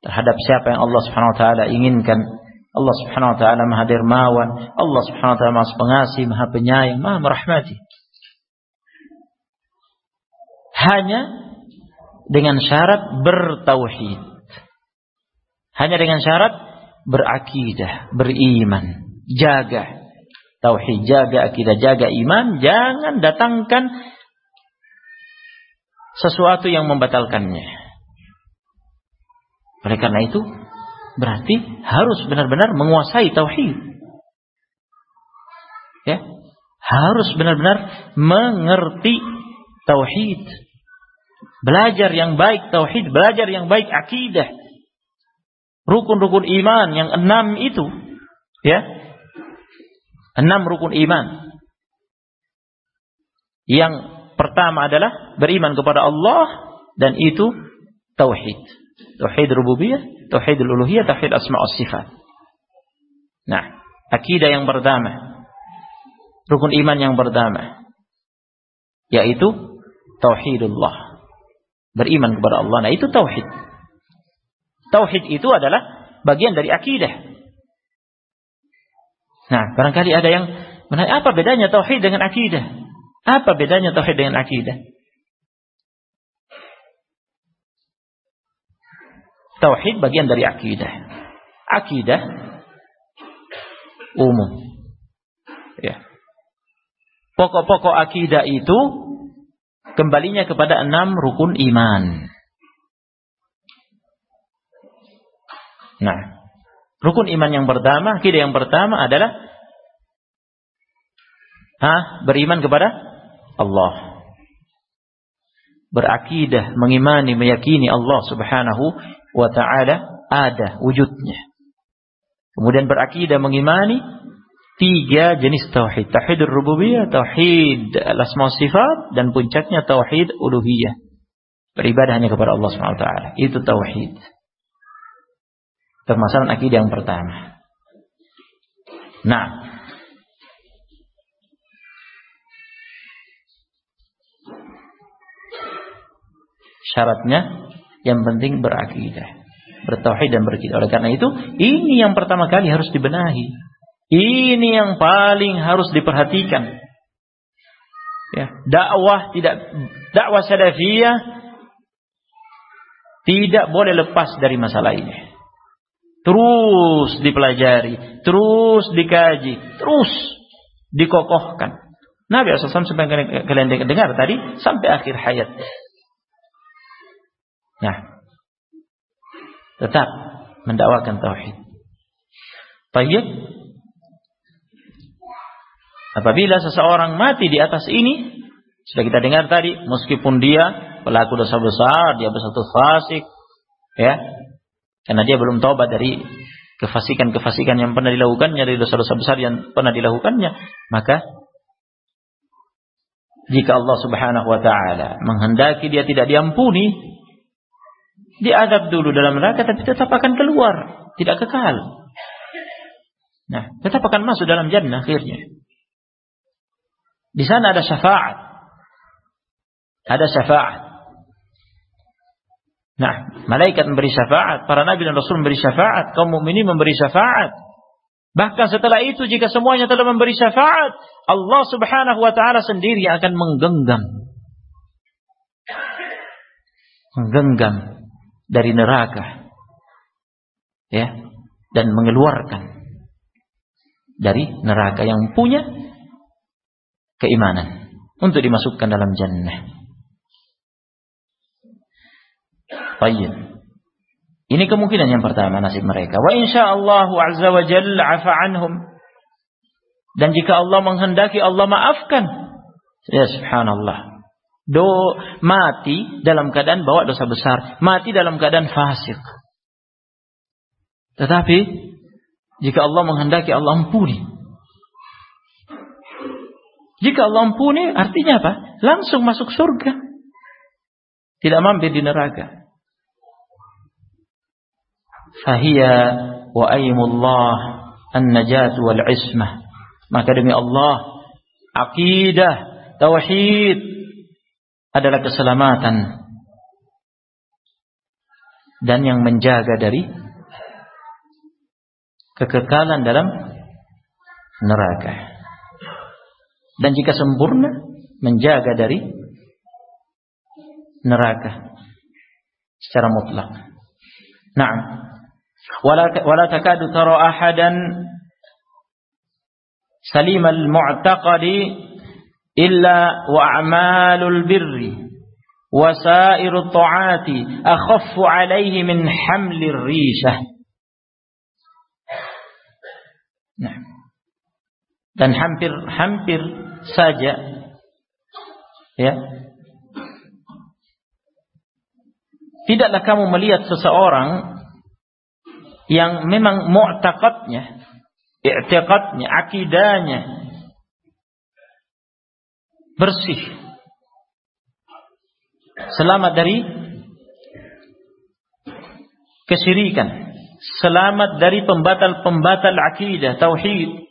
terhadap siapa yang Allah Subhanahu wa taala inginkan. Allah Subhanahu wa taala Maha Dermawan, Allah Subhanahu wa taala Maha Pengasih, Maha Penyayang, Maha Merahmati. Hanya dengan syarat bertauhid. Hanya dengan syarat berakidah, beriman, jaga tauhid, jaga akidah, jaga iman, jangan datangkan sesuatu yang membatalkannya. Oleh karena itu, berarti harus benar-benar menguasai tauhid. Ya, harus benar-benar mengerti tauhid. Belajar yang baik tauhid, belajar yang baik akidah rukun-rukun iman yang enam itu, ya, enam rukun iman. Yang pertama adalah beriman kepada Allah dan itu tauhid. Tauhid rububiyah, tauhid uluhiyah, tauhid asma wa sifat. Nah, akidah yang pertama, rukun iman yang pertama yaitu tauhidullah. Beriman kepada Allah. Nah, itu tauhid. Tauhid itu adalah bagian dari akidah. Nah, barangkali ada yang menanya, apa bedanya tauhid dengan akidah? Apa bedanya tauhid dengan akidah? Tauhid bagian dari akidah. Akidah umum. Ya. Pokok-pokok akidah itu kembalinya kepada enam rukun iman. Nah, rukun iman yang pertama, akidah yang pertama adalah ha, beriman kepada Allah. Berakidah, mengimani, meyakini Allah Subhanahu wa taala ada wujudnya. Kemudian berakidah mengimani tiga jenis tauhid. Tauhid rububiyah, tauhid al-asma sifat dan puncaknya tauhid uluhiyah. Beribadah hanya kepada Allah Subhanahu wa taala. Itu tauhid. Permasalahan akidah yang pertama. Nah, syaratnya yang penting berakidah, bertauhid dan berakidah. Oleh karena itu, ini yang pertama kali harus dibenahi. Ini yang paling harus diperhatikan. Ya, dakwah tidak dakwah salafiyah tidak boleh lepas dari masalah ini. Terus dipelajari, terus dikaji, terus dikokohkan. Nabi SAW sampai kalian dengar tadi sampai akhir hayat. Nah, tetap mendakwakan tauhid. Tayyib. Apabila seseorang mati di atas ini, sudah kita dengar tadi, meskipun dia pelaku dosa besar, dia bersatu fasik, ya, karena dia belum taubat dari kefasikan-kefasikan yang pernah dilakukannya, dari dosa-dosa besar yang pernah dilakukannya. Maka jika Allah Subhanahu wa taala menghendaki dia tidak diampuni, diadab dulu dalam neraka tapi tetap akan keluar, tidak kekal. Nah, tetap akan masuk dalam jannah akhirnya. Di sana ada syafaat. Ada syafaat. Nah, malaikat memberi syafaat, para nabi dan rasul memberi syafaat, kaum mukminin memberi syafaat. Bahkan setelah itu jika semuanya telah memberi syafaat, Allah Subhanahu wa taala sendiri akan menggenggam menggenggam dari neraka. Ya, dan mengeluarkan dari neraka yang punya keimanan untuk dimasukkan dalam jannah. Baik. Ini kemungkinan yang pertama nasib mereka. Wa insyaallah azza wa jalla afa anhum. Dan jika Allah menghendaki Allah maafkan. Ya subhanallah. Do mati dalam keadaan bawa dosa besar, mati dalam keadaan fasik. Tetapi jika Allah menghendaki Allah ampuni. Jika Allah ampuni artinya apa? Langsung masuk surga. Tidak mampir di neraka. Fahiyya wa aimullah an-najat wal ismah. Maka demi Allah, tauhid adalah keselamatan dan yang menjaga dari kekekalan dalam neraka dan jika sempurna menjaga dari neraka secara mutlak. Naam. Takadu tara ahadan salim al-mu'taqadi illa wa a'malul birri wa sa'iru ta'ati akhaffu alayhi min hamlir rishah. Nah. Dan hampir-hampir saja ya tidaklah kamu melihat seseorang yang memang mu'taqadnya i'tiqadnya akidahnya bersih. Selamat dari kesyirikan selamat dari pembatal-pembatal akidah tauhid.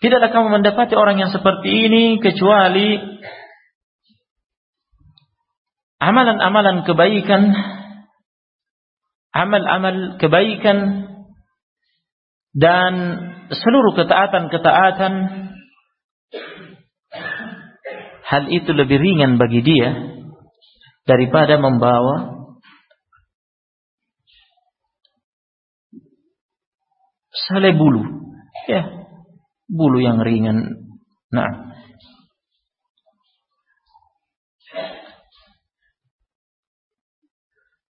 Tidaklah kamu mendapati orang yang seperti ini kecuali amalan-amalan kebaikan, amal-amal kebaikan dan seluruh ketaatan-ketaatan hal itu lebih ringan bagi dia daripada membawa sale bulu ya bulu yang ringan. Nah.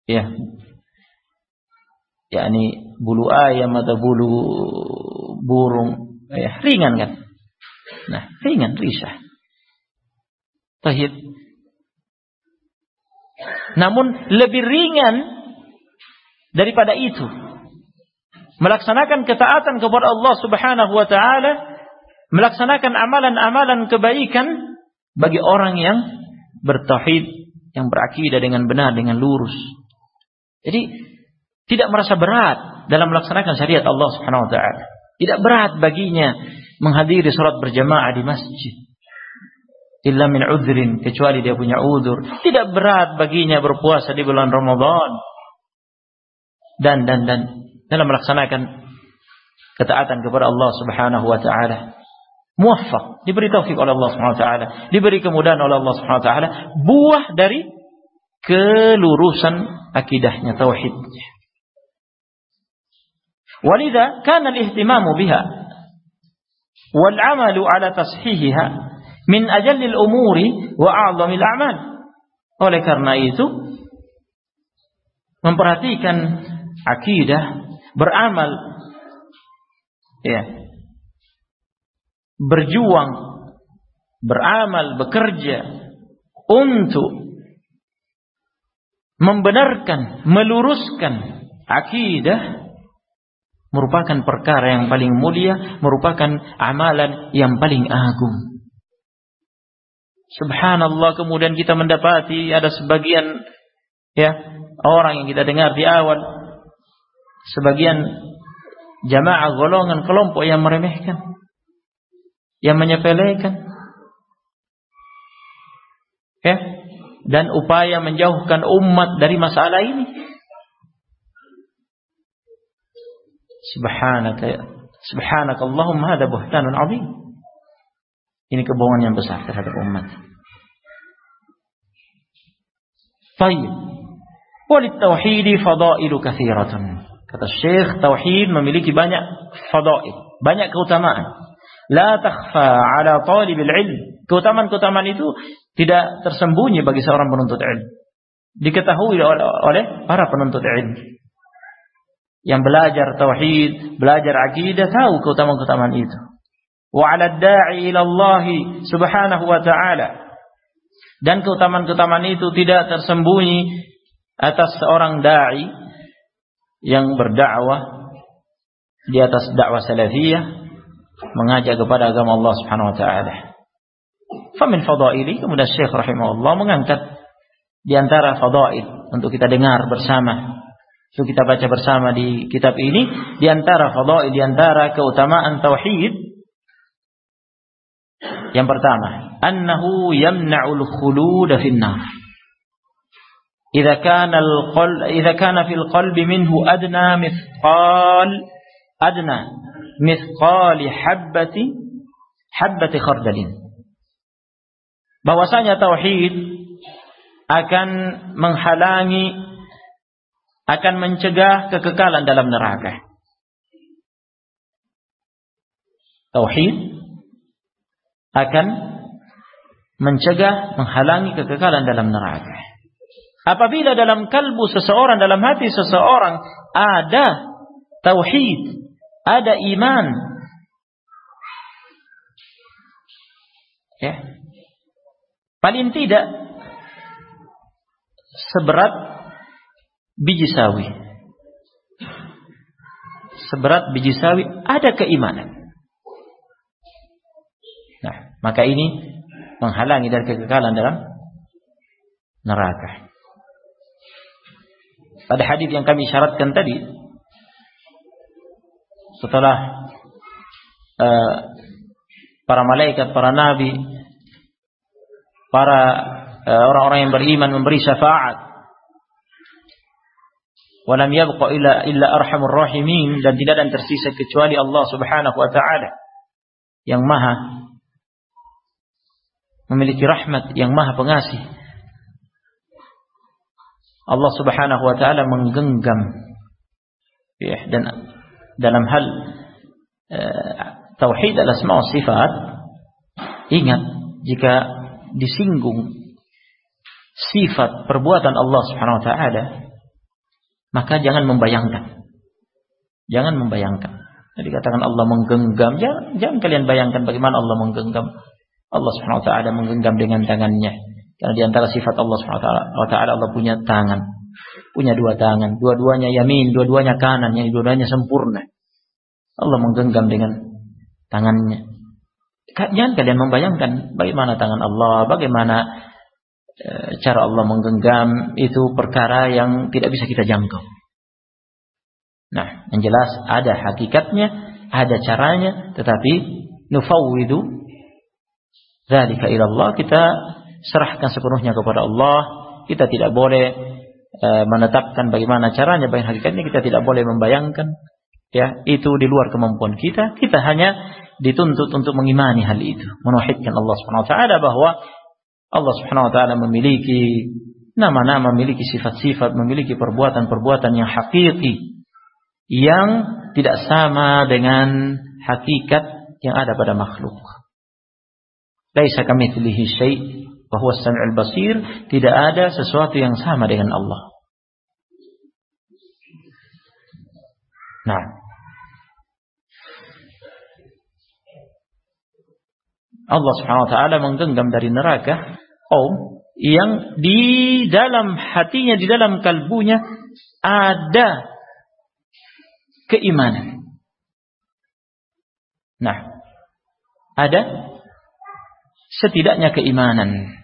Ya. Yakni bulu ayam atau bulu burung. Ya ringan kan? Nah ringan risah. Tahid namun lebih ringan daripada itu. Melaksanakan ketaatan kepada Allah Subhanahu wa taala, melaksanakan amalan-amalan kebaikan bagi orang yang bertauhid, yang berakidah dengan benar, dengan lurus. Jadi tidak merasa berat dalam melaksanakan syariat Allah Subhanahu wa taala. Tidak berat baginya menghadiri salat berjamaah di masjid. Illa min udhrin kecuali dia punya udur. Tidak berat baginya berpuasa di bulan Ramadan. Dan dan dan dalam melaksanakan ketaatan kepada Allah Subhanahu wa taala. Muwaffaq, diberi taufik oleh Allah Subhanahu wa taala, diberi kemudahan oleh Allah Subhanahu wa taala, buah dari kelurusan akidahnya tauhidnya. Al-ihtimamu biha wal 'amalu 'ala tashihiha min ajallil umuri wa a'zamil a'mal. Oleh karena itu memperhatikan akidah beramal ya berjuang beramal bekerja untuk membenarkan meluruskan akidah merupakan perkara yang paling mulia merupakan amalan yang paling agung Subhanallah kemudian kita mendapati ada sebagian ya orang yang kita dengar di awal sebagian jamaah golongan kelompok yang meremehkan, yang menyepelekan. Ya, dan upaya menjauhkan umat dari masalah ini. Subhanaka Subhanaka Allahumma hada buhtanun azim. Ini kebohongan yang besar terhadap umat. Baik. Walit tauhidi fadailu kathiratun. Kata Syekh, tauhid memiliki banyak fadail, banyak keutamaan. La takhfa ala talibil ilm. Keutamaan-keutamaan itu tidak tersembunyi bagi seorang penuntut ilmu. Diketahui oleh para penuntut ilmu. Yang belajar tauhid, belajar akidah, tahu keutamaan-keutamaan itu. Wa 'ala da'i ila Allah Subhanahu wa ta'ala. Dan keutamaan-keutamaan itu tidak tersembunyi atas seorang dai yang berdakwah di atas dakwah salafiyah mengajak kepada agama Allah Subhanahu wa taala. Famin fadaili kemudian Syekh rahimahullah mengangkat di antara fadail untuk kita dengar bersama untuk kita baca bersama di kitab ini di antara fadail di antara keutamaan tauhid yang pertama annahu yamna'ul khulud fin nar إذا كان القلب إذا كان في القلب منه أدنى مثقال أدنى مثقال حبة حبة خردل bahwasanya tauhid akan menghalangi akan mencegah kekekalan dalam neraka. Tauhid akan mencegah menghalangi kekekalan dalam neraka. Apabila dalam kalbu seseorang, dalam hati seseorang ada tauhid, ada iman. Ya. Paling tidak seberat biji sawi. Seberat biji sawi ada keimanan. Nah, maka ini menghalangi dari kekekalan dalam neraka pada hadis yang kami syaratkan tadi setelah uh, para malaikat, para nabi, para uh, orang-orang yang beriman memberi syafaat walam yabqa illa illa arhamur rahimin. Dan tidak yang tersisa kecuali Allah Subhanahu wa yang maha memiliki rahmat yang maha pengasih. Allah Subhanahu wa taala menggenggam. Ya dan dalam hal uh, tauhid al-asma wa sifat. Ingat jika disinggung sifat perbuatan Allah Subhanahu wa taala maka jangan membayangkan jangan membayangkan jadi katakan Allah menggenggam jangan, jangan kalian bayangkan bagaimana Allah menggenggam Allah Subhanahu wa taala menggenggam dengan tangannya karena di antara sifat Allah SWT, Allah punya tangan. Punya dua tangan. Dua-duanya yamin, dua-duanya kanan, yang dua-duanya sempurna. Allah menggenggam dengan tangannya. Jangan kalian membayangkan bagaimana tangan Allah, bagaimana cara Allah menggenggam itu perkara yang tidak bisa kita jangkau. Nah, yang jelas ada hakikatnya, ada caranya, tetapi nufawwidu dzalika ila Allah kita serahkan sepenuhnya kepada Allah. Kita tidak boleh e, menetapkan bagaimana caranya, bagaimana hakikatnya. Kita tidak boleh membayangkan. Ya, itu di luar kemampuan kita. Kita hanya dituntut untuk mengimani hal itu, menauhidkan Allah Subhanahu wa taala bahwa Allah Subhanahu wa taala memiliki nama-nama, memiliki sifat-sifat, memiliki perbuatan-perbuatan yang hakiki yang tidak sama dengan hakikat yang ada pada makhluk. Laisa kamitslihi syai' bahwa Sami'ul Basir tidak ada sesuatu yang sama dengan Allah. Nah, Allah Subhanahu wa taala menggenggam dari neraka kaum yang di dalam hatinya, di dalam kalbunya ada keimanan. Nah, ada setidaknya keimanan.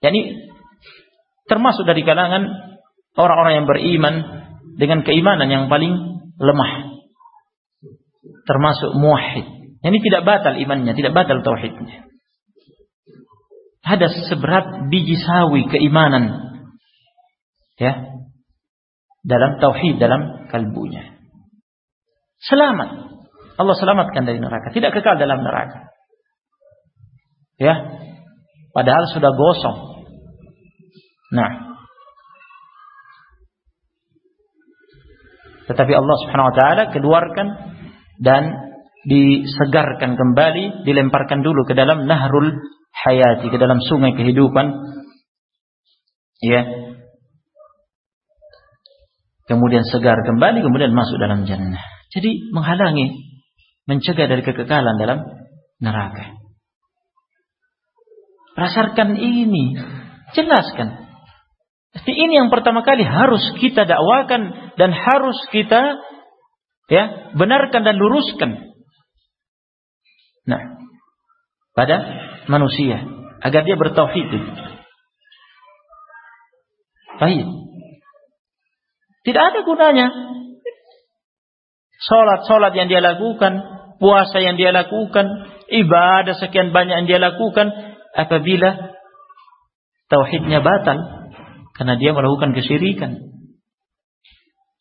Yani termasuk dari kalangan orang-orang yang beriman dengan keimanan yang paling lemah. Termasuk muwahhid. Ini tidak batal imannya, tidak batal tauhidnya. Ada seberat biji sawi keimanan. Ya. Dalam tauhid, dalam kalbunya. Selamat. Allah selamatkan dari neraka. Tidak kekal dalam neraka. Ya. Padahal sudah gosong. Nah. Tetapi Allah Subhanahu wa taala keluarkan dan disegarkan kembali, dilemparkan dulu ke dalam nahrul hayati, ke dalam sungai kehidupan. Ya. Kemudian segar kembali, kemudian masuk dalam jannah. Jadi menghalangi, mencegah dari kekekalan dalam neraka. Rasakan ini, jelaskan. Jadi ini yang pertama kali harus kita dakwakan dan harus kita ya benarkan dan luruskan. Nah, pada manusia agar dia bertauhid. Baik. Tidak ada gunanya Sholat-sholat yang dia lakukan, puasa yang dia lakukan, ibadah sekian banyak yang dia lakukan, apabila tauhidnya batal karena dia melakukan kesyirikan.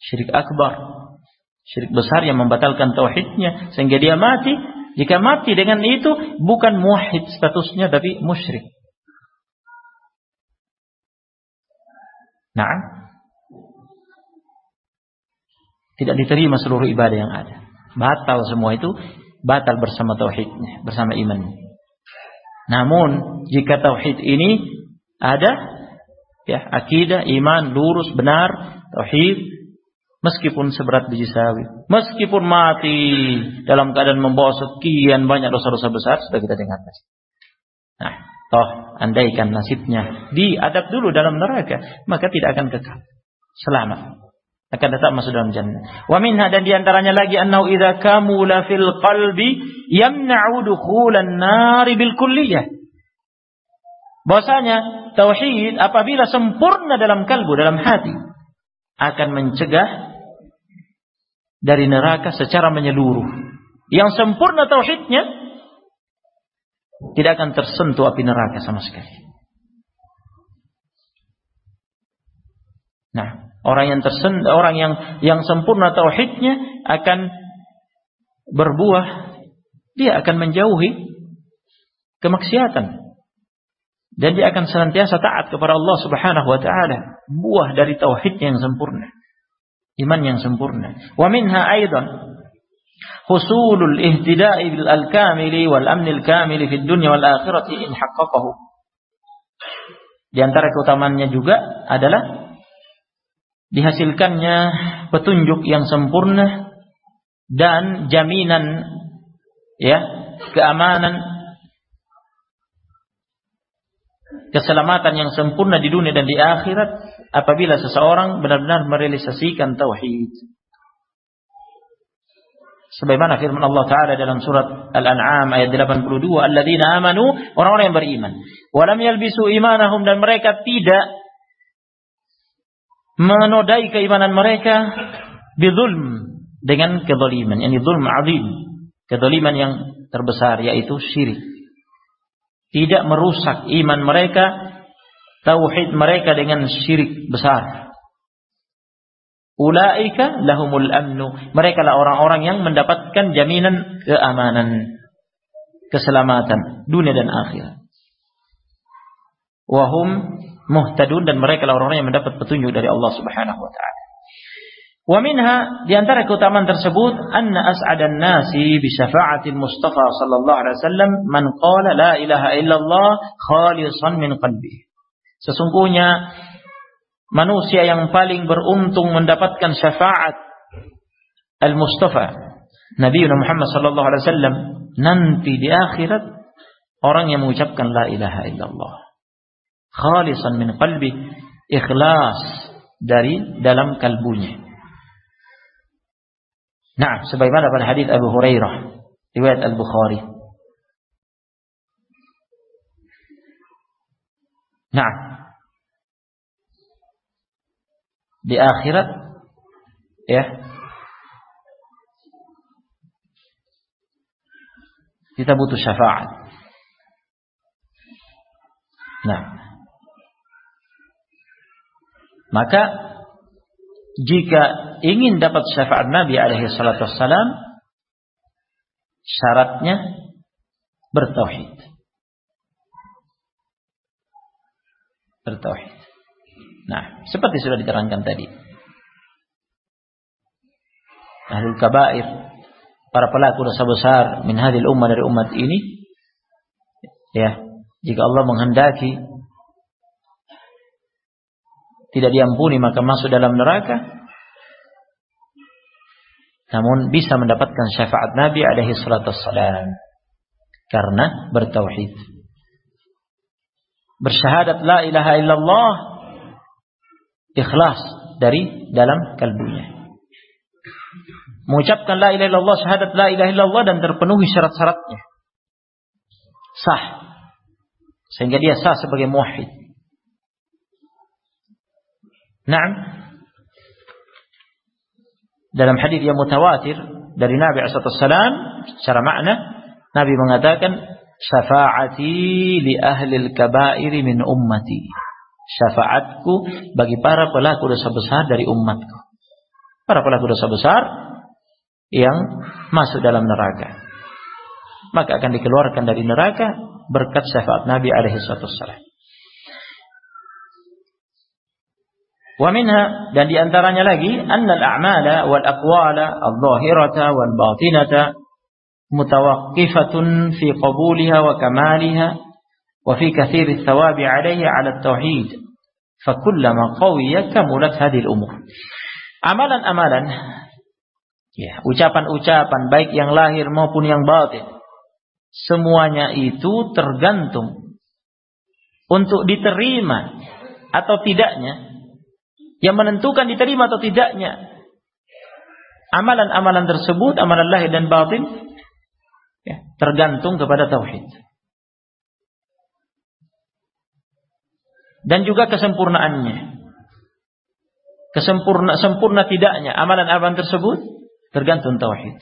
Syirik akbar, syirik besar yang membatalkan tauhidnya sehingga dia mati. Jika mati dengan itu bukan muwahhid statusnya tapi musyrik. Nah, tidak diterima seluruh ibadah yang ada. Batal semua itu, batal bersama tauhidnya, bersama iman. Namun jika tauhid ini ada ya akidah, iman lurus benar, tauhid meskipun seberat biji sawi, meskipun mati dalam keadaan membawa sekian banyak dosa-dosa besar sudah kita dengar. Nah, toh andaikan nasibnya diadab dulu dalam neraka, maka tidak akan kekal. Selamat akan tetap masuk dalam jannah. Wa minha dan di antaranya lagi annahu idza kamula fil qalbi yamna'u dukhulan nari bil kulliyah. Bahwasanya tauhid apabila sempurna dalam kalbu, dalam hati akan mencegah dari neraka secara menyeluruh. Yang sempurna tauhidnya tidak akan tersentuh api neraka sama sekali. Nah, Orang yang tersen, orang yang yang sempurna tauhidnya akan berbuah, dia akan menjauhi kemaksiatan. Dan dia akan senantiasa taat kepada Allah Subhanahu wa taala, buah dari tauhid yang sempurna. Iman yang sempurna. Wa minha aidan husulul ihtida'i bil al-kamili wal amnil kamili fid dunya wal akhirati in haqqaqahu. Di antara keutamaannya juga adalah dihasilkannya petunjuk yang sempurna dan jaminan ya keamanan keselamatan yang sempurna di dunia dan di akhirat apabila seseorang benar-benar merealisasikan tauhid. Sebagaimana firman Allah Taala dalam surat Al-An'am ayat 82, "Alladzina amanu", orang-orang yang beriman, "wa lam yalbisu imanahum" dan mereka tidak menodai keimanan mereka bidulm dengan kezaliman yakni zulm azim kezaliman yang terbesar yaitu syirik tidak merusak iman mereka tauhid mereka dengan syirik besar ulaika lahumul amnu mereka lah orang-orang yang mendapatkan jaminan keamanan keselamatan dunia dan akhirat wahum muhtadun dan mereka adalah orang-orang yang mendapat petunjuk dari Allah Subhanahu wa taala. Wa minha di antara keutamaan tersebut anna as'adan nasi bi syafa'atil Mustafa sallallahu alaihi wasallam man qala la ilaha illallah khalisan min qalbi. Sesungguhnya manusia yang paling beruntung mendapatkan syafaat al-Mustafa Nabi Muhammad sallallahu alaihi wasallam nanti di akhirat orang yang mengucapkan la ilaha illallah khalisan min qalbi ikhlas dari dalam kalbunya. Nah, sebagaimana pada hadis Abu Hurairah riwayat Al-Bukhari. Nah, di akhirat, ya, kita butuh syafaat. Nah, maka jika ingin dapat syafaat Nabi alaihi salatu Salam, syaratnya bertauhid. Bertauhid. Nah, seperti sudah diterangkan tadi. Ahlul kabair, para pelaku dosa besar min hadil ummah dari umat ini ya, jika Allah menghendaki tidak diampuni maka masuk dalam neraka namun bisa mendapatkan syafaat Nabi alaihi salatu karena bertauhid bersyahadat la ilaha illallah ikhlas dari dalam kalbunya. Mengucapkan la ilaha illallah syahadat la ilaha illallah dan terpenuhi syarat-syaratnya. Sah. Sehingga dia sah sebagai muwahhid. Nah, dalam hadis yang mutawatir dari Nabi SAW secara makna Nabi mengatakan syafaati li ahli al-kaba'ir min ummati. Syafaatku bagi para pelaku dosa besar dari umatku. Para pelaku dosa besar yang masuk dalam neraka. Maka akan dikeluarkan dari neraka berkat syafaat Nabi alaihi wasallam. Wa minha dan di antaranya lagi anna al-a'mala wal aqwala adh-dhahirata wal batinata mutawaqqifatun fi qabuliha wa kamaliha wa fi kathir ath-thawabi 'alayha 'ala at-tauhid fakullama qawiya kamulat hadhihi al-umur amalan-amalan ya ucapan-ucapan baik yang lahir maupun yang batin semuanya itu tergantung untuk diterima atau tidaknya. Yang menentukan diterima atau tidaknya. Amalan-amalan tersebut, amalan lahir dan batin, ya, tergantung kepada tauhid. Dan juga kesempurnaannya. Kesempurna sempurna tidaknya amalan-amalan tersebut tergantung tauhid.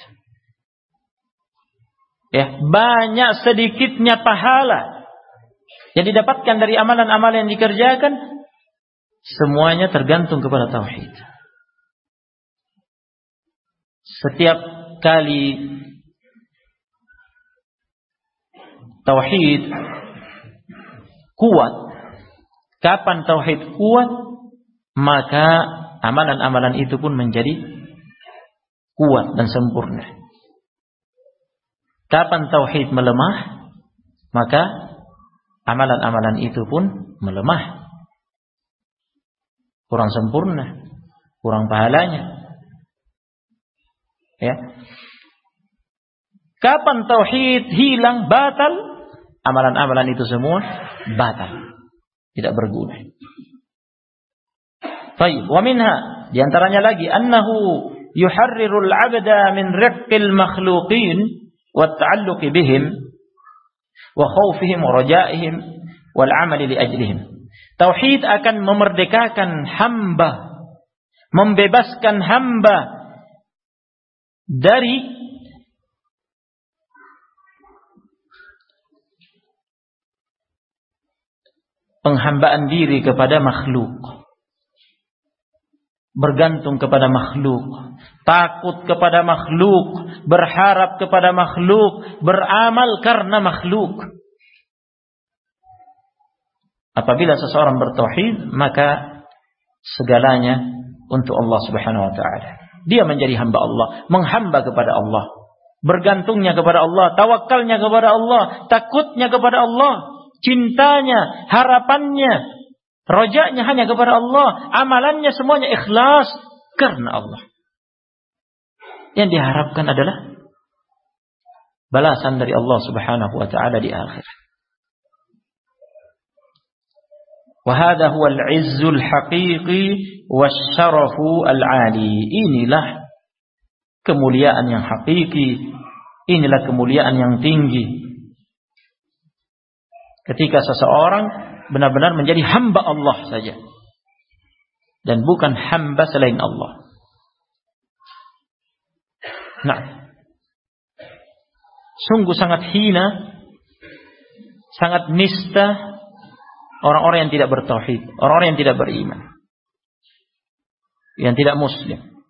Ya, banyak sedikitnya pahala yang didapatkan dari amalan-amalan yang dikerjakan Semuanya tergantung kepada tauhid. Setiap kali tauhid kuat, kapan tauhid kuat, maka amalan-amalan itu pun menjadi kuat dan sempurna. Kapan tauhid melemah, maka amalan-amalan itu pun melemah kurang sempurna, kurang pahalanya. Ya. Kapan tauhid hilang batal, amalan-amalan itu semua batal, tidak berguna. Baik, wa minha di antaranya lagi annahu yuharrirul 'abda min riqqil makhluqin wa ta'alluqi bihim wa khawfihim wa raja'ihim wal 'amali li ajlihim. Tauhid akan memerdekakan hamba, membebaskan hamba dari penghambaan diri kepada makhluk. Bergantung kepada makhluk, takut kepada makhluk, berharap kepada makhluk, beramal karena makhluk. Apabila seseorang bertauhid, maka segalanya untuk Allah Subhanahu wa taala. Dia menjadi hamba Allah, menghamba kepada Allah, bergantungnya kepada Allah, tawakalnya kepada Allah, takutnya kepada Allah, cintanya, harapannya, rojaknya hanya kepada Allah, amalannya semuanya ikhlas karena Allah. Yang diharapkan adalah balasan dari Allah Subhanahu wa taala di akhirat. Wahada huwa al-izzul haqiqi wasyarafu al-ali. Inilah kemuliaan yang hakiki. Inilah kemuliaan yang tinggi. Ketika seseorang benar-benar menjadi hamba Allah saja. Dan bukan hamba selain Allah. Nah. sungguh sangat hina, sangat nista orang-orang yang tidak bertauhid, orang-orang yang tidak beriman, yang tidak muslim,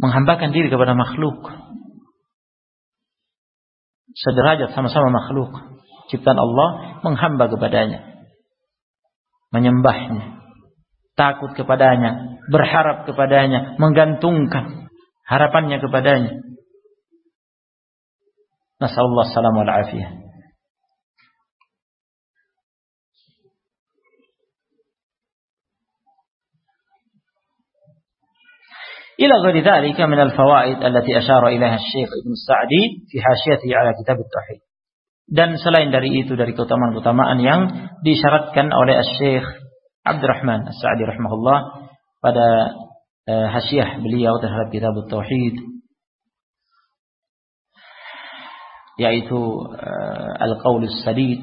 menghambakan diri kepada makhluk, sederajat sama-sama makhluk, ciptaan Allah menghamba kepadanya, menyembahnya, takut kepadanya, berharap kepadanya, menggantungkan harapannya kepadanya. Nasallallahu salam wal afiyah. إلى غير ذلك من الفوائد التي أشار إليها الشيخ ابن السعدي في حاشيته على كتاب التوحيد dan selain dari itu dari keutamaan-keutamaan yang disyaratkan oleh Syekh Abdurrahman As-Sa'di rahimahullah pada uh, hasyiah beliau terhadap kitab Tauhid yaitu uh, Al-Qaulus Sadid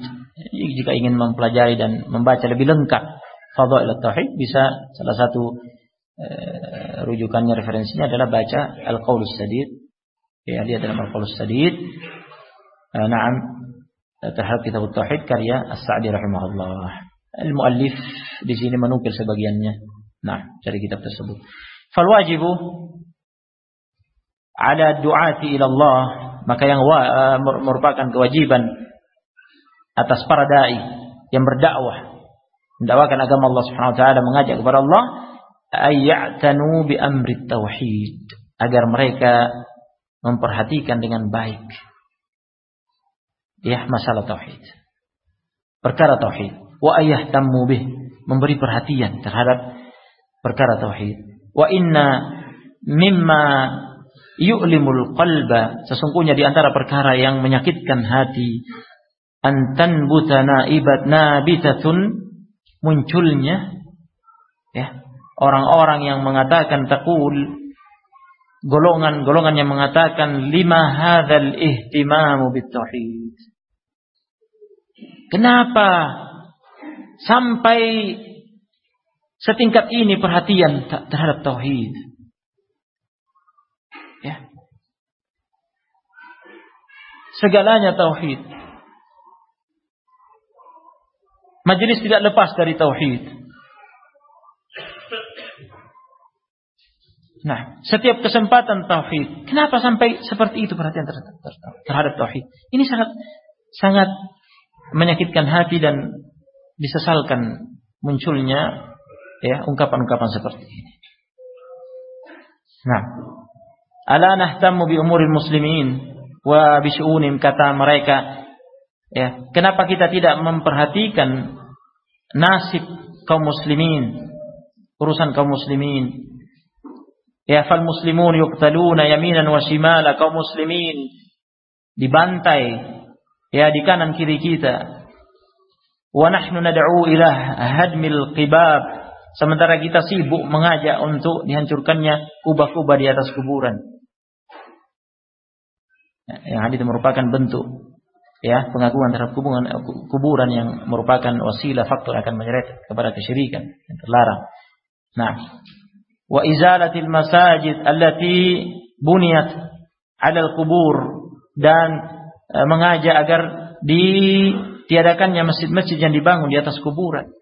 jika ingin mempelajari dan membaca lebih lengkap Fadhail Tauhid bisa salah satu uh, rujukannya referensinya adalah baca Al-Qaulus Sadid ya lihat dalam Al-Qaulus Sadid uh, na'am terhadap kitab Tauhid karya As-Sa'di rahimahullah Al-muallif di sini menukil sebagiannya. Nah, dari kitab tersebut. Fal wajibu ala du'ati ila Allah, maka yang uh, merupakan kewajiban atas para dai yang berdakwah, mendakwakan agama Allah Subhanahu wa taala mengajak kepada Allah ayyatanu bi amri tauhid agar mereka memperhatikan dengan baik ya masalah tauhid. Perkara tauhid. Wa ayah tammu bih. Memberi perhatian terhadap perkara tauhid. Wa inna mimma yu'limul qalba. Sesungguhnya di antara perkara yang menyakitkan hati antan butana ibat nabitatun munculnya ya orang-orang yang mengatakan takul golongan-golongan yang mengatakan lima hadzal ihtimamu bitauhid kenapa sampai setingkat ini perhatian terhadap tauhid. Ya. Segalanya tauhid. Majelis tidak lepas dari tauhid. Nah, setiap kesempatan tauhid. Kenapa sampai seperti itu perhatian terhadap tauhid? Ini sangat sangat menyakitkan hati dan disesalkan munculnya ya ungkapan-ungkapan seperti ini. Nah, ala nahtamu bi umuril muslimin wa bi kata mereka ya, kenapa kita tidak memperhatikan nasib kaum muslimin, urusan kaum muslimin? Ya fal muslimun yuqtaluna yaminan wa shimala kaum muslimin dibantai ya di kanan kiri kita Wa nahnu nad'u ila hadmil qibab. Sementara kita sibuk mengajak untuk dihancurkannya kubah-kubah di atas kuburan. Ya, yang hadis merupakan bentuk ya pengakuan terhadap kuburan, kuburan yang merupakan wasilah faktor akan menyeret kepada kesyirikan yang terlarang. Nah, wa izalatil masajid allati buniyat 'ala al-qubur dan e, mengajak agar di tiadakannya masjid-masjid yang dibangun di atas kuburan.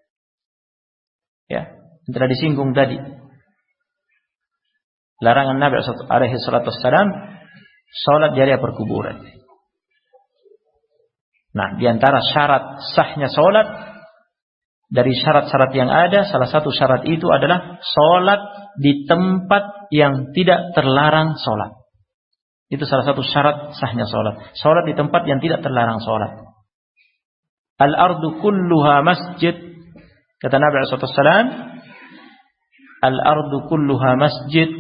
Ya, yang telah disinggung tadi. Larangan Nabi alaihi salatu wassalam salat di area perkuburan. Nah, di antara syarat sahnya salat dari syarat-syarat yang ada, salah satu syarat itu adalah salat di tempat yang tidak terlarang salat. Itu salah satu syarat sahnya salat. Salat di tempat yang tidak terlarang salat. Al-ardu kulluha masjid. Kata Nabi SAW. Al-ardu kulluha masjid.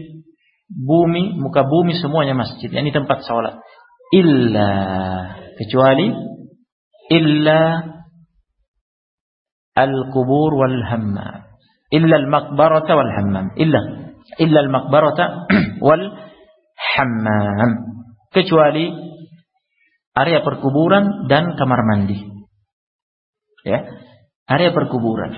Bumi, muka bumi semuanya masjid. Ini tempat sholat. Illa. Kecuali. Illa. Al-kubur wal hammam. Illa al-makbarata wal hammam. Illa. Illa al-makbarata wal hammam. Kecuali area perkuburan dan kamar mandi ya area perkuburan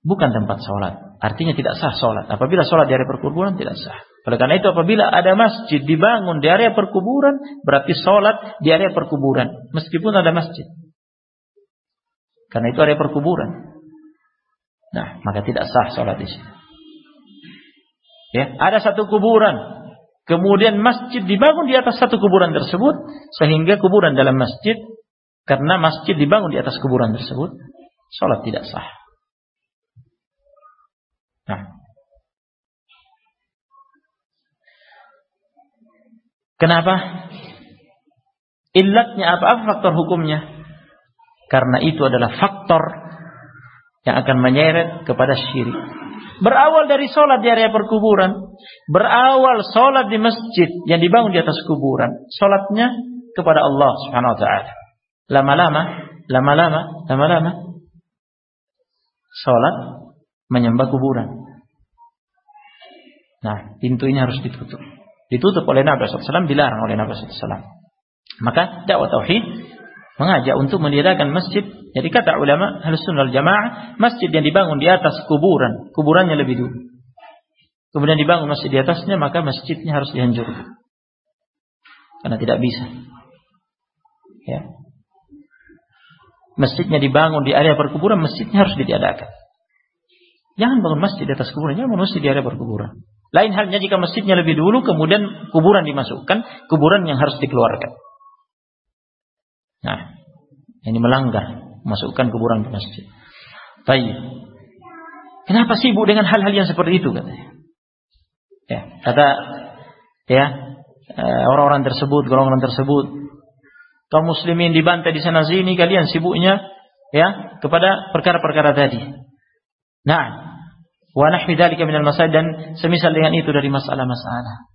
bukan tempat sholat artinya tidak sah sholat apabila sholat di area perkuburan tidak sah Oleh karena itu apabila ada masjid dibangun di area perkuburan, berarti sholat di area perkuburan. Meskipun ada masjid. Karena itu area perkuburan. Nah, maka tidak sah sholat di sini. Ya, ada satu kuburan. Kemudian masjid dibangun di atas satu kuburan tersebut. Sehingga kuburan dalam masjid. Karena masjid dibangun di atas kuburan tersebut. Sholat tidak sah. Nah, Kenapa? Illatnya apa? Apa faktor hukumnya? Karena itu adalah faktor yang akan menyeret kepada syirik. Berawal dari sholat di area perkuburan. Berawal sholat di masjid yang dibangun di atas kuburan. Sholatnya kepada Allah subhanahu wa ta'ala. Lama-lama, lama-lama, lama-lama. Sholat menyembah kuburan. Nah, pintu ini harus ditutup ditutup oleh Nabi SAW, dilarang oleh Nabi SAW. Maka dakwah tauhid mengajak untuk mendirikan masjid. Jadi kata ulama Ahlussunnah Jamaah, masjid yang dibangun di atas kuburan, kuburannya lebih dulu. Kemudian dibangun masjid di atasnya, maka masjidnya harus dihancurkan. Karena tidak bisa. Ya. Masjidnya dibangun di area perkuburan, masjidnya harus ditiadakan. Jangan bangun masjid di atas kuburan, jangan bangun masjid di area perkuburan. Lain halnya jika masjidnya lebih dulu, kemudian kuburan dimasukkan, kuburan yang harus dikeluarkan. Nah, ini melanggar, masukkan kuburan ke masjid. Baik. Kenapa sibuk dengan hal-hal yang seperti itu katanya? Ya, kata ya eh, orang-orang tersebut, golongan tersebut, kaum muslimin dibantai di sana sini, kalian sibuknya ya kepada perkara-perkara tadi. Nah, wa nahwi dzalika minal dan semisal dengan itu dari masalah-masalah.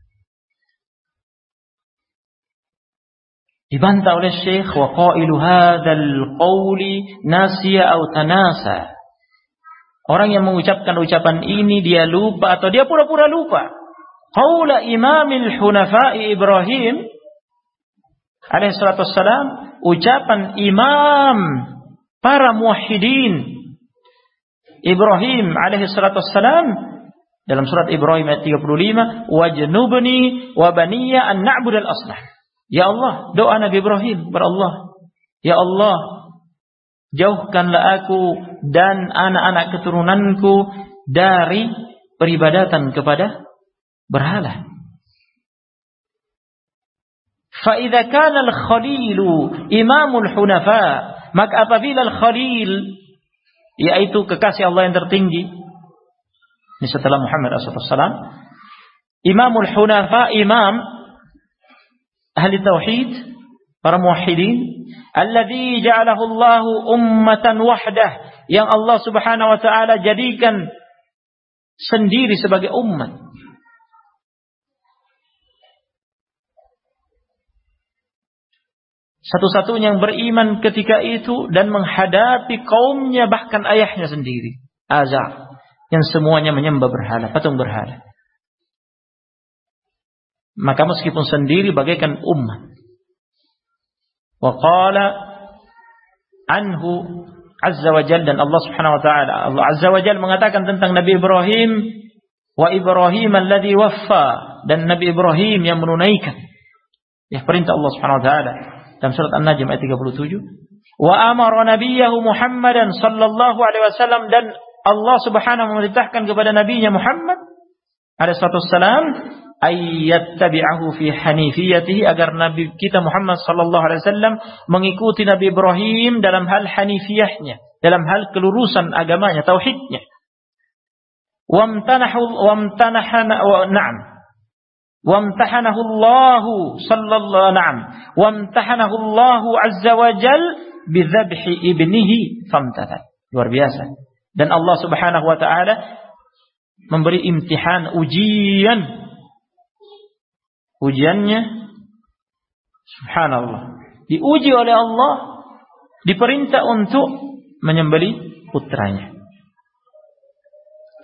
Dibantah oleh Syekh wa qailu hadzal qawli nasiya atau tanasa. Orang yang mengucapkan ucapan ini dia lupa atau dia pura-pura lupa. Qaula Imamil Hunafa'i Ibrahim alaihi salatu wassalam ucapan imam para muwahhidin Ibrahim alaihi salatu wassalam dalam surat Ibrahim ayat 35 wajnubni wa baniya an na'budal asnam Ya Allah, doa Nabi Ibrahim berallah. Ya Allah, jauhkanlah aku dan anak-anak keturunanku dari peribadatan kepada berhala. Fa'idha kana al-khalilu imamul hunafa. Maka apabila al-khalil, yaitu kekasih Allah yang tertinggi, ini setelah Muhammad SAW, imamul hunafa, imam ahli tauhid, para muwahhidin, alladhi ja'alahu Allahu ummatan wahdah, yang Allah Subhanahu wa taala jadikan sendiri sebagai umat. Satu-satunya yang beriman ketika itu dan menghadapi kaumnya bahkan ayahnya sendiri. Azar. Yang semuanya menyembah berhala, patung berhala. Maka meskipun sendiri bagaikan umat. Wa qala anhu azza wa jalla dan Allah Subhanahu wa taala. Allah azza wa jalla mengatakan tentang Nabi Ibrahim wa Ibrahim alladhi waffa dan Nabi Ibrahim yang menunaikan. Ya perintah Allah Subhanahu wa taala. Dalam surat An-Najm ayat 37 wa amara nabiyahu Muhammadan sallallahu alaihi wasallam dan Allah Subhanahu memerintahkan kepada nabinya Muhammad Ayat tabi'ahu fi hanifiyatihi agar Nabi kita Muhammad sallallahu alaihi wasallam mengikuti Nabi Ibrahim dalam hal hanifiyahnya, dalam hal kelurusan agamanya, tauhidnya. Wamtanahu wamtanahana na'am. Wamtahanahu Allah sallallahu na'am. Wamtahanahu Allah azza wa jal bidzabhi ibnihi famtathal. Luar biasa. Dan Allah Subhanahu wa taala memberi imtihan ujian ujiannya subhanallah diuji oleh Allah diperintah untuk menyembeli putranya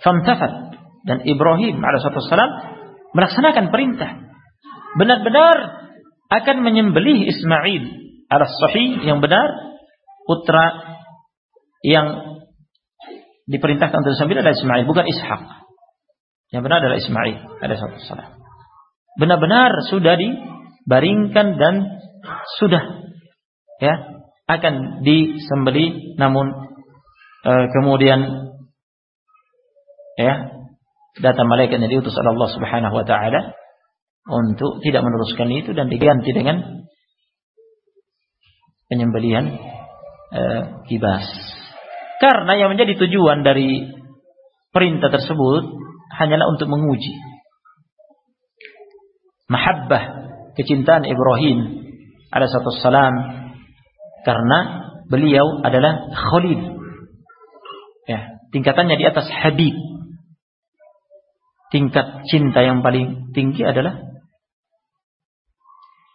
famtafat dan Ibrahim alaihissalam melaksanakan perintah. Benar-benar akan menyembelih Ismail ala sahih yang benar putra yang diperintahkan untuk disembelih adalah Ismail bukan Ishak. Yang benar adalah Ismail alaihissalam. Benar-benar sudah dibaringkan dan sudah ya akan disembeli namun e, kemudian ya datang malaikat yang diutus oleh Allah Subhanahu wa taala untuk tidak meneruskan itu dan diganti dengan penyembelihan e, kibas. Karena yang menjadi tujuan dari perintah tersebut hanyalah untuk menguji mahabbah kecintaan Ibrahim alaihissalam karena beliau adalah khalil. Ya, tingkatannya di atas habib. Tingkat cinta yang paling tinggi adalah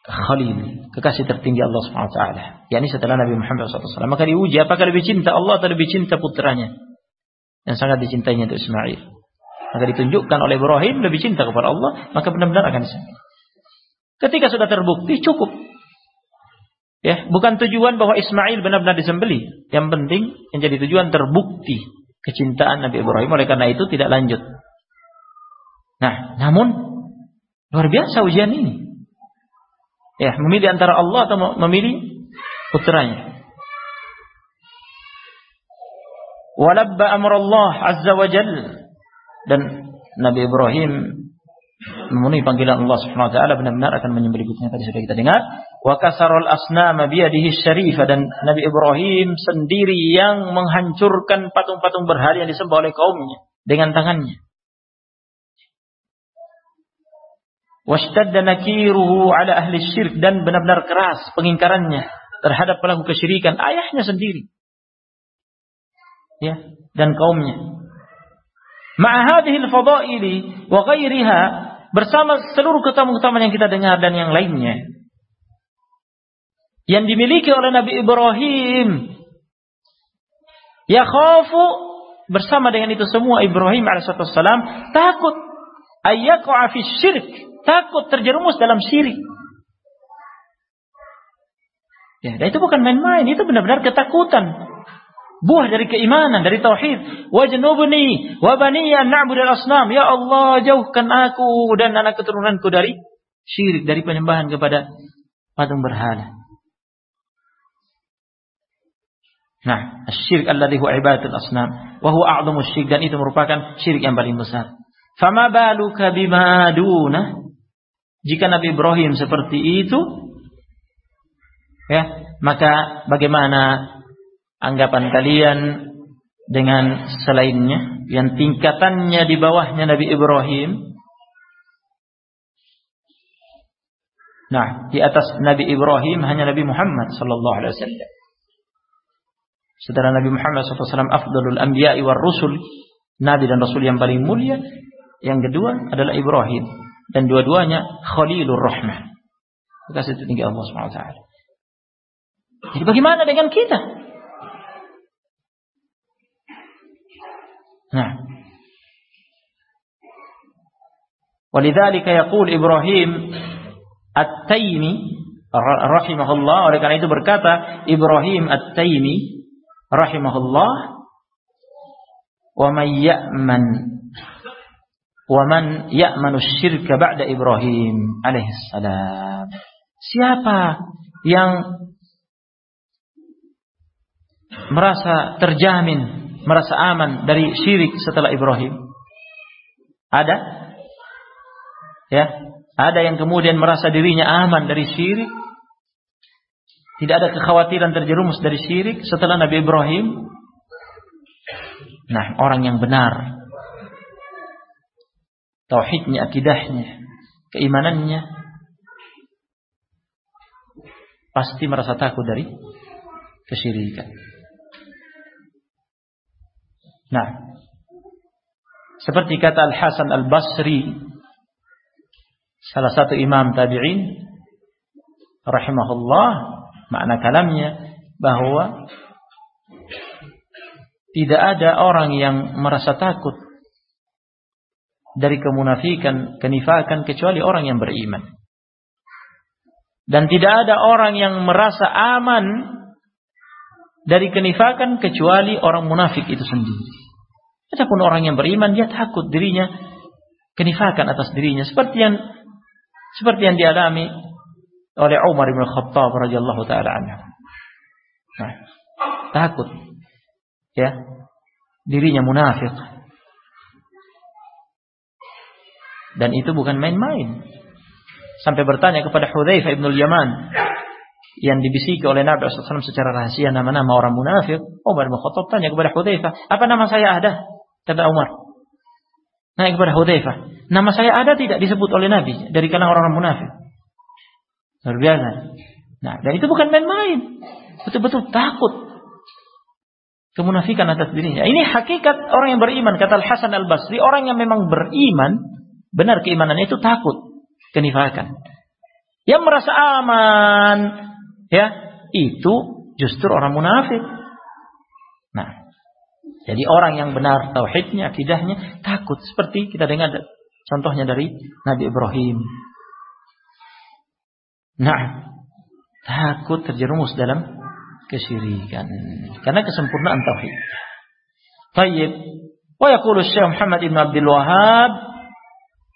khalil, kekasih tertinggi Allah Subhanahu wa taala. yakni setelah Nabi Muhammad SAW. Maka diuji apakah lebih cinta Allah atau lebih cinta putranya yang sangat dicintainya itu Ismail. Maka ditunjukkan oleh Ibrahim lebih cinta kepada Allah, maka benar-benar akan. Ketika sudah terbukti cukup. Ya, bukan tujuan bahwa Ismail benar-benar disembeli. Yang penting yang jadi tujuan terbukti kecintaan Nabi Ibrahim. Oleh karena itu tidak lanjut. Nah, namun luar biasa ujian ini. Ya, memilih antara Allah atau memilih putranya. Walabba amrullah azza wa jal. Dan Nabi Ibrahim memenuhi panggilan Allah Subhanahu wa taala benar-benar akan menyembelih putranya tadi sudah kita dengar wa kasarul asnama biyadihi syarifah dan Nabi Ibrahim sendiri yang menghancurkan patung-patung berhala yang disembah oleh kaumnya dengan tangannya. Washtadda nakiruhu ala ahli syirk dan benar-benar keras pengingkarannya terhadap pelaku kesyirikan ayahnya sendiri. Ya dan kaumnya Ma'ahadihil fadaili wa ghairiha bersama seluruh keutamaan-keutamaan yang kita dengar dan yang lainnya. Yang dimiliki oleh Nabi Ibrahim. Ya khafu bersama dengan itu semua Ibrahim alaihissalam takut ayyaqa'a fi syirk, takut terjerumus dalam syirik. Ya, dan itu bukan main-main, itu benar-benar ketakutan buah dari keimanan, dari tauhid. Wajnubni wa baniya na'budal asnam. Ya Allah, jauhkan aku dan anak keturunanku dari syirik, dari penyembahan kepada patung berhala. Nah, syirik alladhi huwa ibadatul asnam wa huwa a'dhamu syirik dan itu merupakan syirik yang paling besar. Fama baluka bima duna? Jika Nabi Ibrahim seperti itu, ya, maka bagaimana anggapan kalian dengan selainnya yang tingkatannya di bawahnya Nabi Ibrahim Nah, di atas Nabi Ibrahim hanya Nabi Muhammad sallallahu alaihi wasallam. Setelah Nabi Muhammad SAW afdalul anbiya'i war rusul, nabi dan rasul yang paling mulia. Yang kedua adalah Ibrahim dan dua-duanya Khalilur Rahman. Kasih tinggi Allah taala. Jadi bagaimana dengan kita? Nah. Walidzalika yaqul Ibrahim At-Taimi rahimahullah oleh karena itu berkata Ibrahim At-Taimi rahimahullah wa man ya'man wa man ya'manu syirka ba'da Ibrahim siapa yang merasa terjamin merasa aman dari syirik setelah Ibrahim? Ada? Ya, ada yang kemudian merasa dirinya aman dari syirik? Tidak ada kekhawatiran terjerumus dari syirik setelah Nabi Ibrahim? Nah, orang yang benar tauhidnya, akidahnya, keimanannya pasti merasa takut dari kesyirikan. Nah, seperti kata Al Hasan Al Basri, salah satu imam tabi'in, rahimahullah, makna kalamnya bahwa tidak ada orang yang merasa takut dari kemunafikan, kenifakan kecuali orang yang beriman. Dan tidak ada orang yang merasa aman dari kenifakan kecuali orang munafik itu sendiri. Adapun orang yang beriman dia takut dirinya kenifakan atas dirinya seperti yang seperti yang dialami oleh Umar bin Khattab radhiyallahu taala. Nah, takut ya dirinya munafik. Dan itu bukan main-main. Sampai bertanya kepada Hudzaifah bin Yaman yang dibisiki oleh Nabi SAW secara rahasia nama-nama orang munafik. Umar bin Khattab tanya kepada Hudzaifah, "Apa nama saya ada?" Kata Umar. Naik kepada Hudzaifah, "Nama saya ada tidak disebut oleh Nabi dari kalangan orang-orang munafik?" Luar biasa. Nah, dan itu bukan main-main. Betul-betul takut kemunafikan atas dirinya. Ini hakikat orang yang beriman kata Al Hasan Al Basri, orang yang memang beriman, benar keimanannya itu takut kenifakan. Yang merasa aman, ya, itu justru orang munafik. Nah, jadi orang yang benar tauhidnya, akidahnya takut seperti kita dengar contohnya dari Nabi Ibrahim. Nah, takut terjerumus dalam kesyirikan karena kesempurnaan tauhid. Tayyib. Wa yaqulu Syekh Muhammad Ibn Abdul Wahhab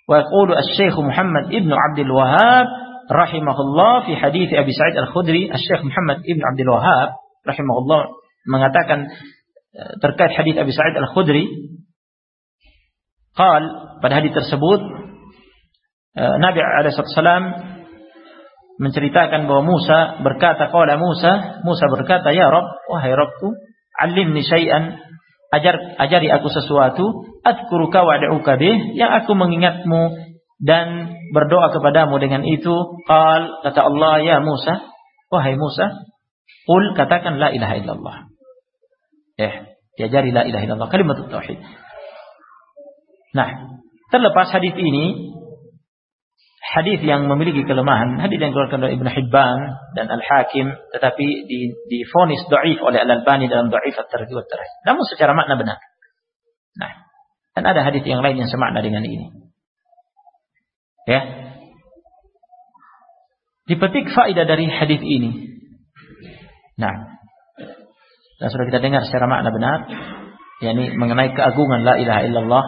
wa yaqulu Syekh Muhammad Ibn Abdul Wahhab rahimahullah fi hadis Abi Sa'id Al-Khudri, Syekh Muhammad Ibn Abdul Wahhab rahimahullah mengatakan eh, terkait hadis Abi Sa'id Al-Khudri qal pada hadis tersebut eh, Nabi alaihi salam menceritakan bahwa Musa berkata qala Musa Musa berkata ya Rabb wahai Rabbku alimni syai'an ajar ajari aku sesuatu adkuruka wa bih yang aku mengingatmu dan berdoa kepadamu dengan itu qal kata Allah ya Musa wahai Musa qul katakan la ilaha illallah eh diajari la ilaha illallah kalimat tauhid nah terlepas hadis ini hadis yang memiliki kelemahan, hadis yang dikeluarkan oleh Ibnu Hibban dan Al-Hakim tetapi di difonis dhaif oleh Al-Albani dalam dhaif at-targhib wa Namun secara makna benar. Nah, dan ada hadis yang lain yang semakna dengan ini. Ya. Dipetik faedah dari hadis ini. Nah, dan sudah kita dengar secara makna benar, yakni mengenai keagungan la ilaha illallah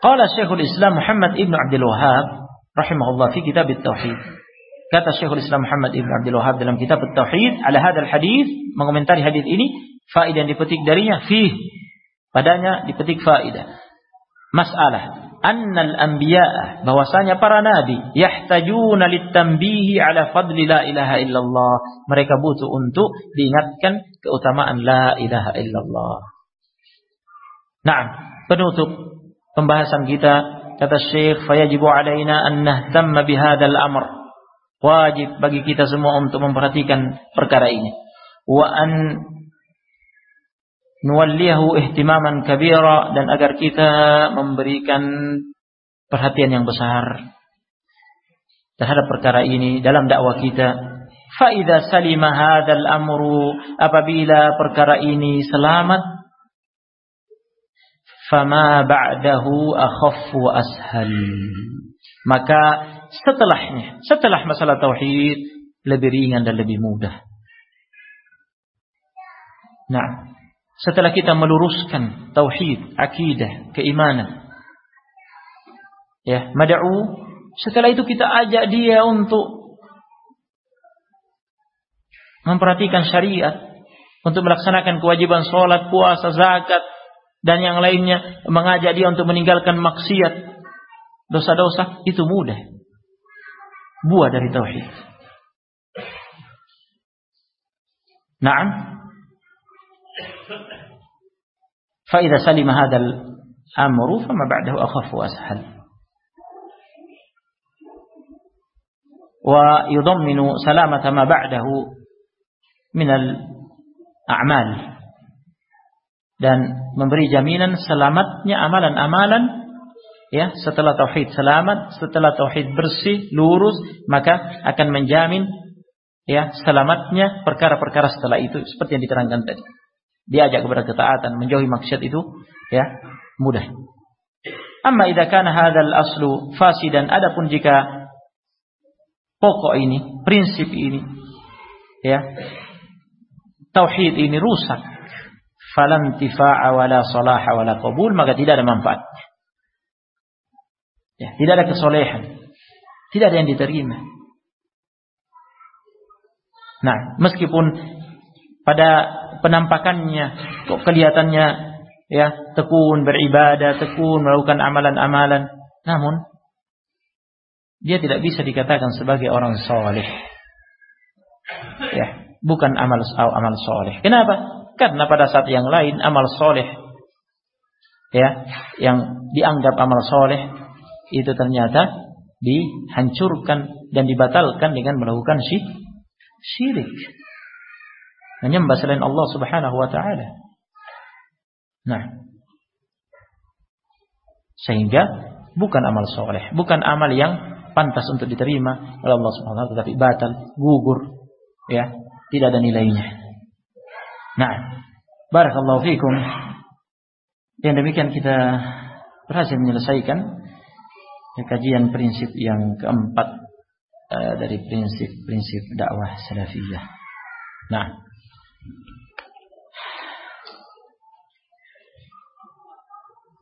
Qala Syekhul Islam Muhammad Ibn Abdul Wahab rahimahullah fi kitab Tauhid. Kata Syekhul Islam Muhammad Ibn Abdul Wahab dalam kitab Tauhid, ala hadal hadis, mengomentari hadis ini, faedah yang dipetik darinya fi padanya dipetik faedah. Masalah annal anbiya bahwasanya para nabi yahtajuna litanbihi ala fadli la ilaha illallah. Mereka butuh untuk diingatkan keutamaan la ilaha illallah. Nah, penutup pembahasan kita kata Syekh fayajibu alaina an nahtamma bihadzal amr wajib bagi kita semua untuk memperhatikan perkara ini wa an nuwallihu ihtimaman kabira dan agar kita memberikan perhatian yang besar terhadap perkara ini dalam dakwah kita fa idza salima hadzal amru apabila perkara ini selamat fama ba'dahu akhaffu ashal. Maka setelahnya, setelah masalah tauhid lebih ringan dan lebih mudah. Nah, setelah kita meluruskan tauhid, akidah, keimanan. Ya, mad'u, setelah itu kita ajak dia untuk memperhatikan syariat, untuk melaksanakan kewajiban sholat, puasa, zakat, dan yang lainnya mengajak dia untuk meninggalkan maksiat, dosa-dosa itu mudah. Buah dari tauhid. Naam. فإذا سلم هذا الأمر فما بعده أخف وأسهل ويضمن سلامة ما بعده من الأعمال dan memberi jaminan selamatnya amalan-amalan ya setelah tauhid selamat, setelah tauhid bersih, lurus, maka akan menjamin ya selamatnya perkara-perkara setelah itu seperti yang diterangkan tadi. Diajak kepada ketaatan, menjauhi maksiat itu ya mudah. Amma idza kana hadzal aslu fasidan adapun jika pokok ini, prinsip ini ya tauhid ini rusak falam tifa'a wala salaha wala qabul maka tidak ada manfaat. Ya, tidak ada kesolehan. Tidak ada yang diterima. Nah, meskipun pada penampakannya kok kelihatannya ya tekun beribadah, tekun melakukan amalan-amalan, namun dia tidak bisa dikatakan sebagai orang soleh. Ya, bukan amal amal soleh. Kenapa? Karena pada saat yang lain amal soleh, ya, yang dianggap amal soleh itu ternyata dihancurkan dan dibatalkan dengan melakukan syirik. Menyembah selain Allah Subhanahu wa taala. Nah, sehingga bukan amal soleh, bukan amal yang pantas untuk diterima oleh Allah Subhanahu wa taala tetapi batal, gugur, ya, tidak ada nilainya. Nah, barakallahu fikum. Yang demikian kita berhasil menyelesaikan kajian prinsip yang keempat uh, dari prinsip-prinsip dakwah salafiyah. Nah,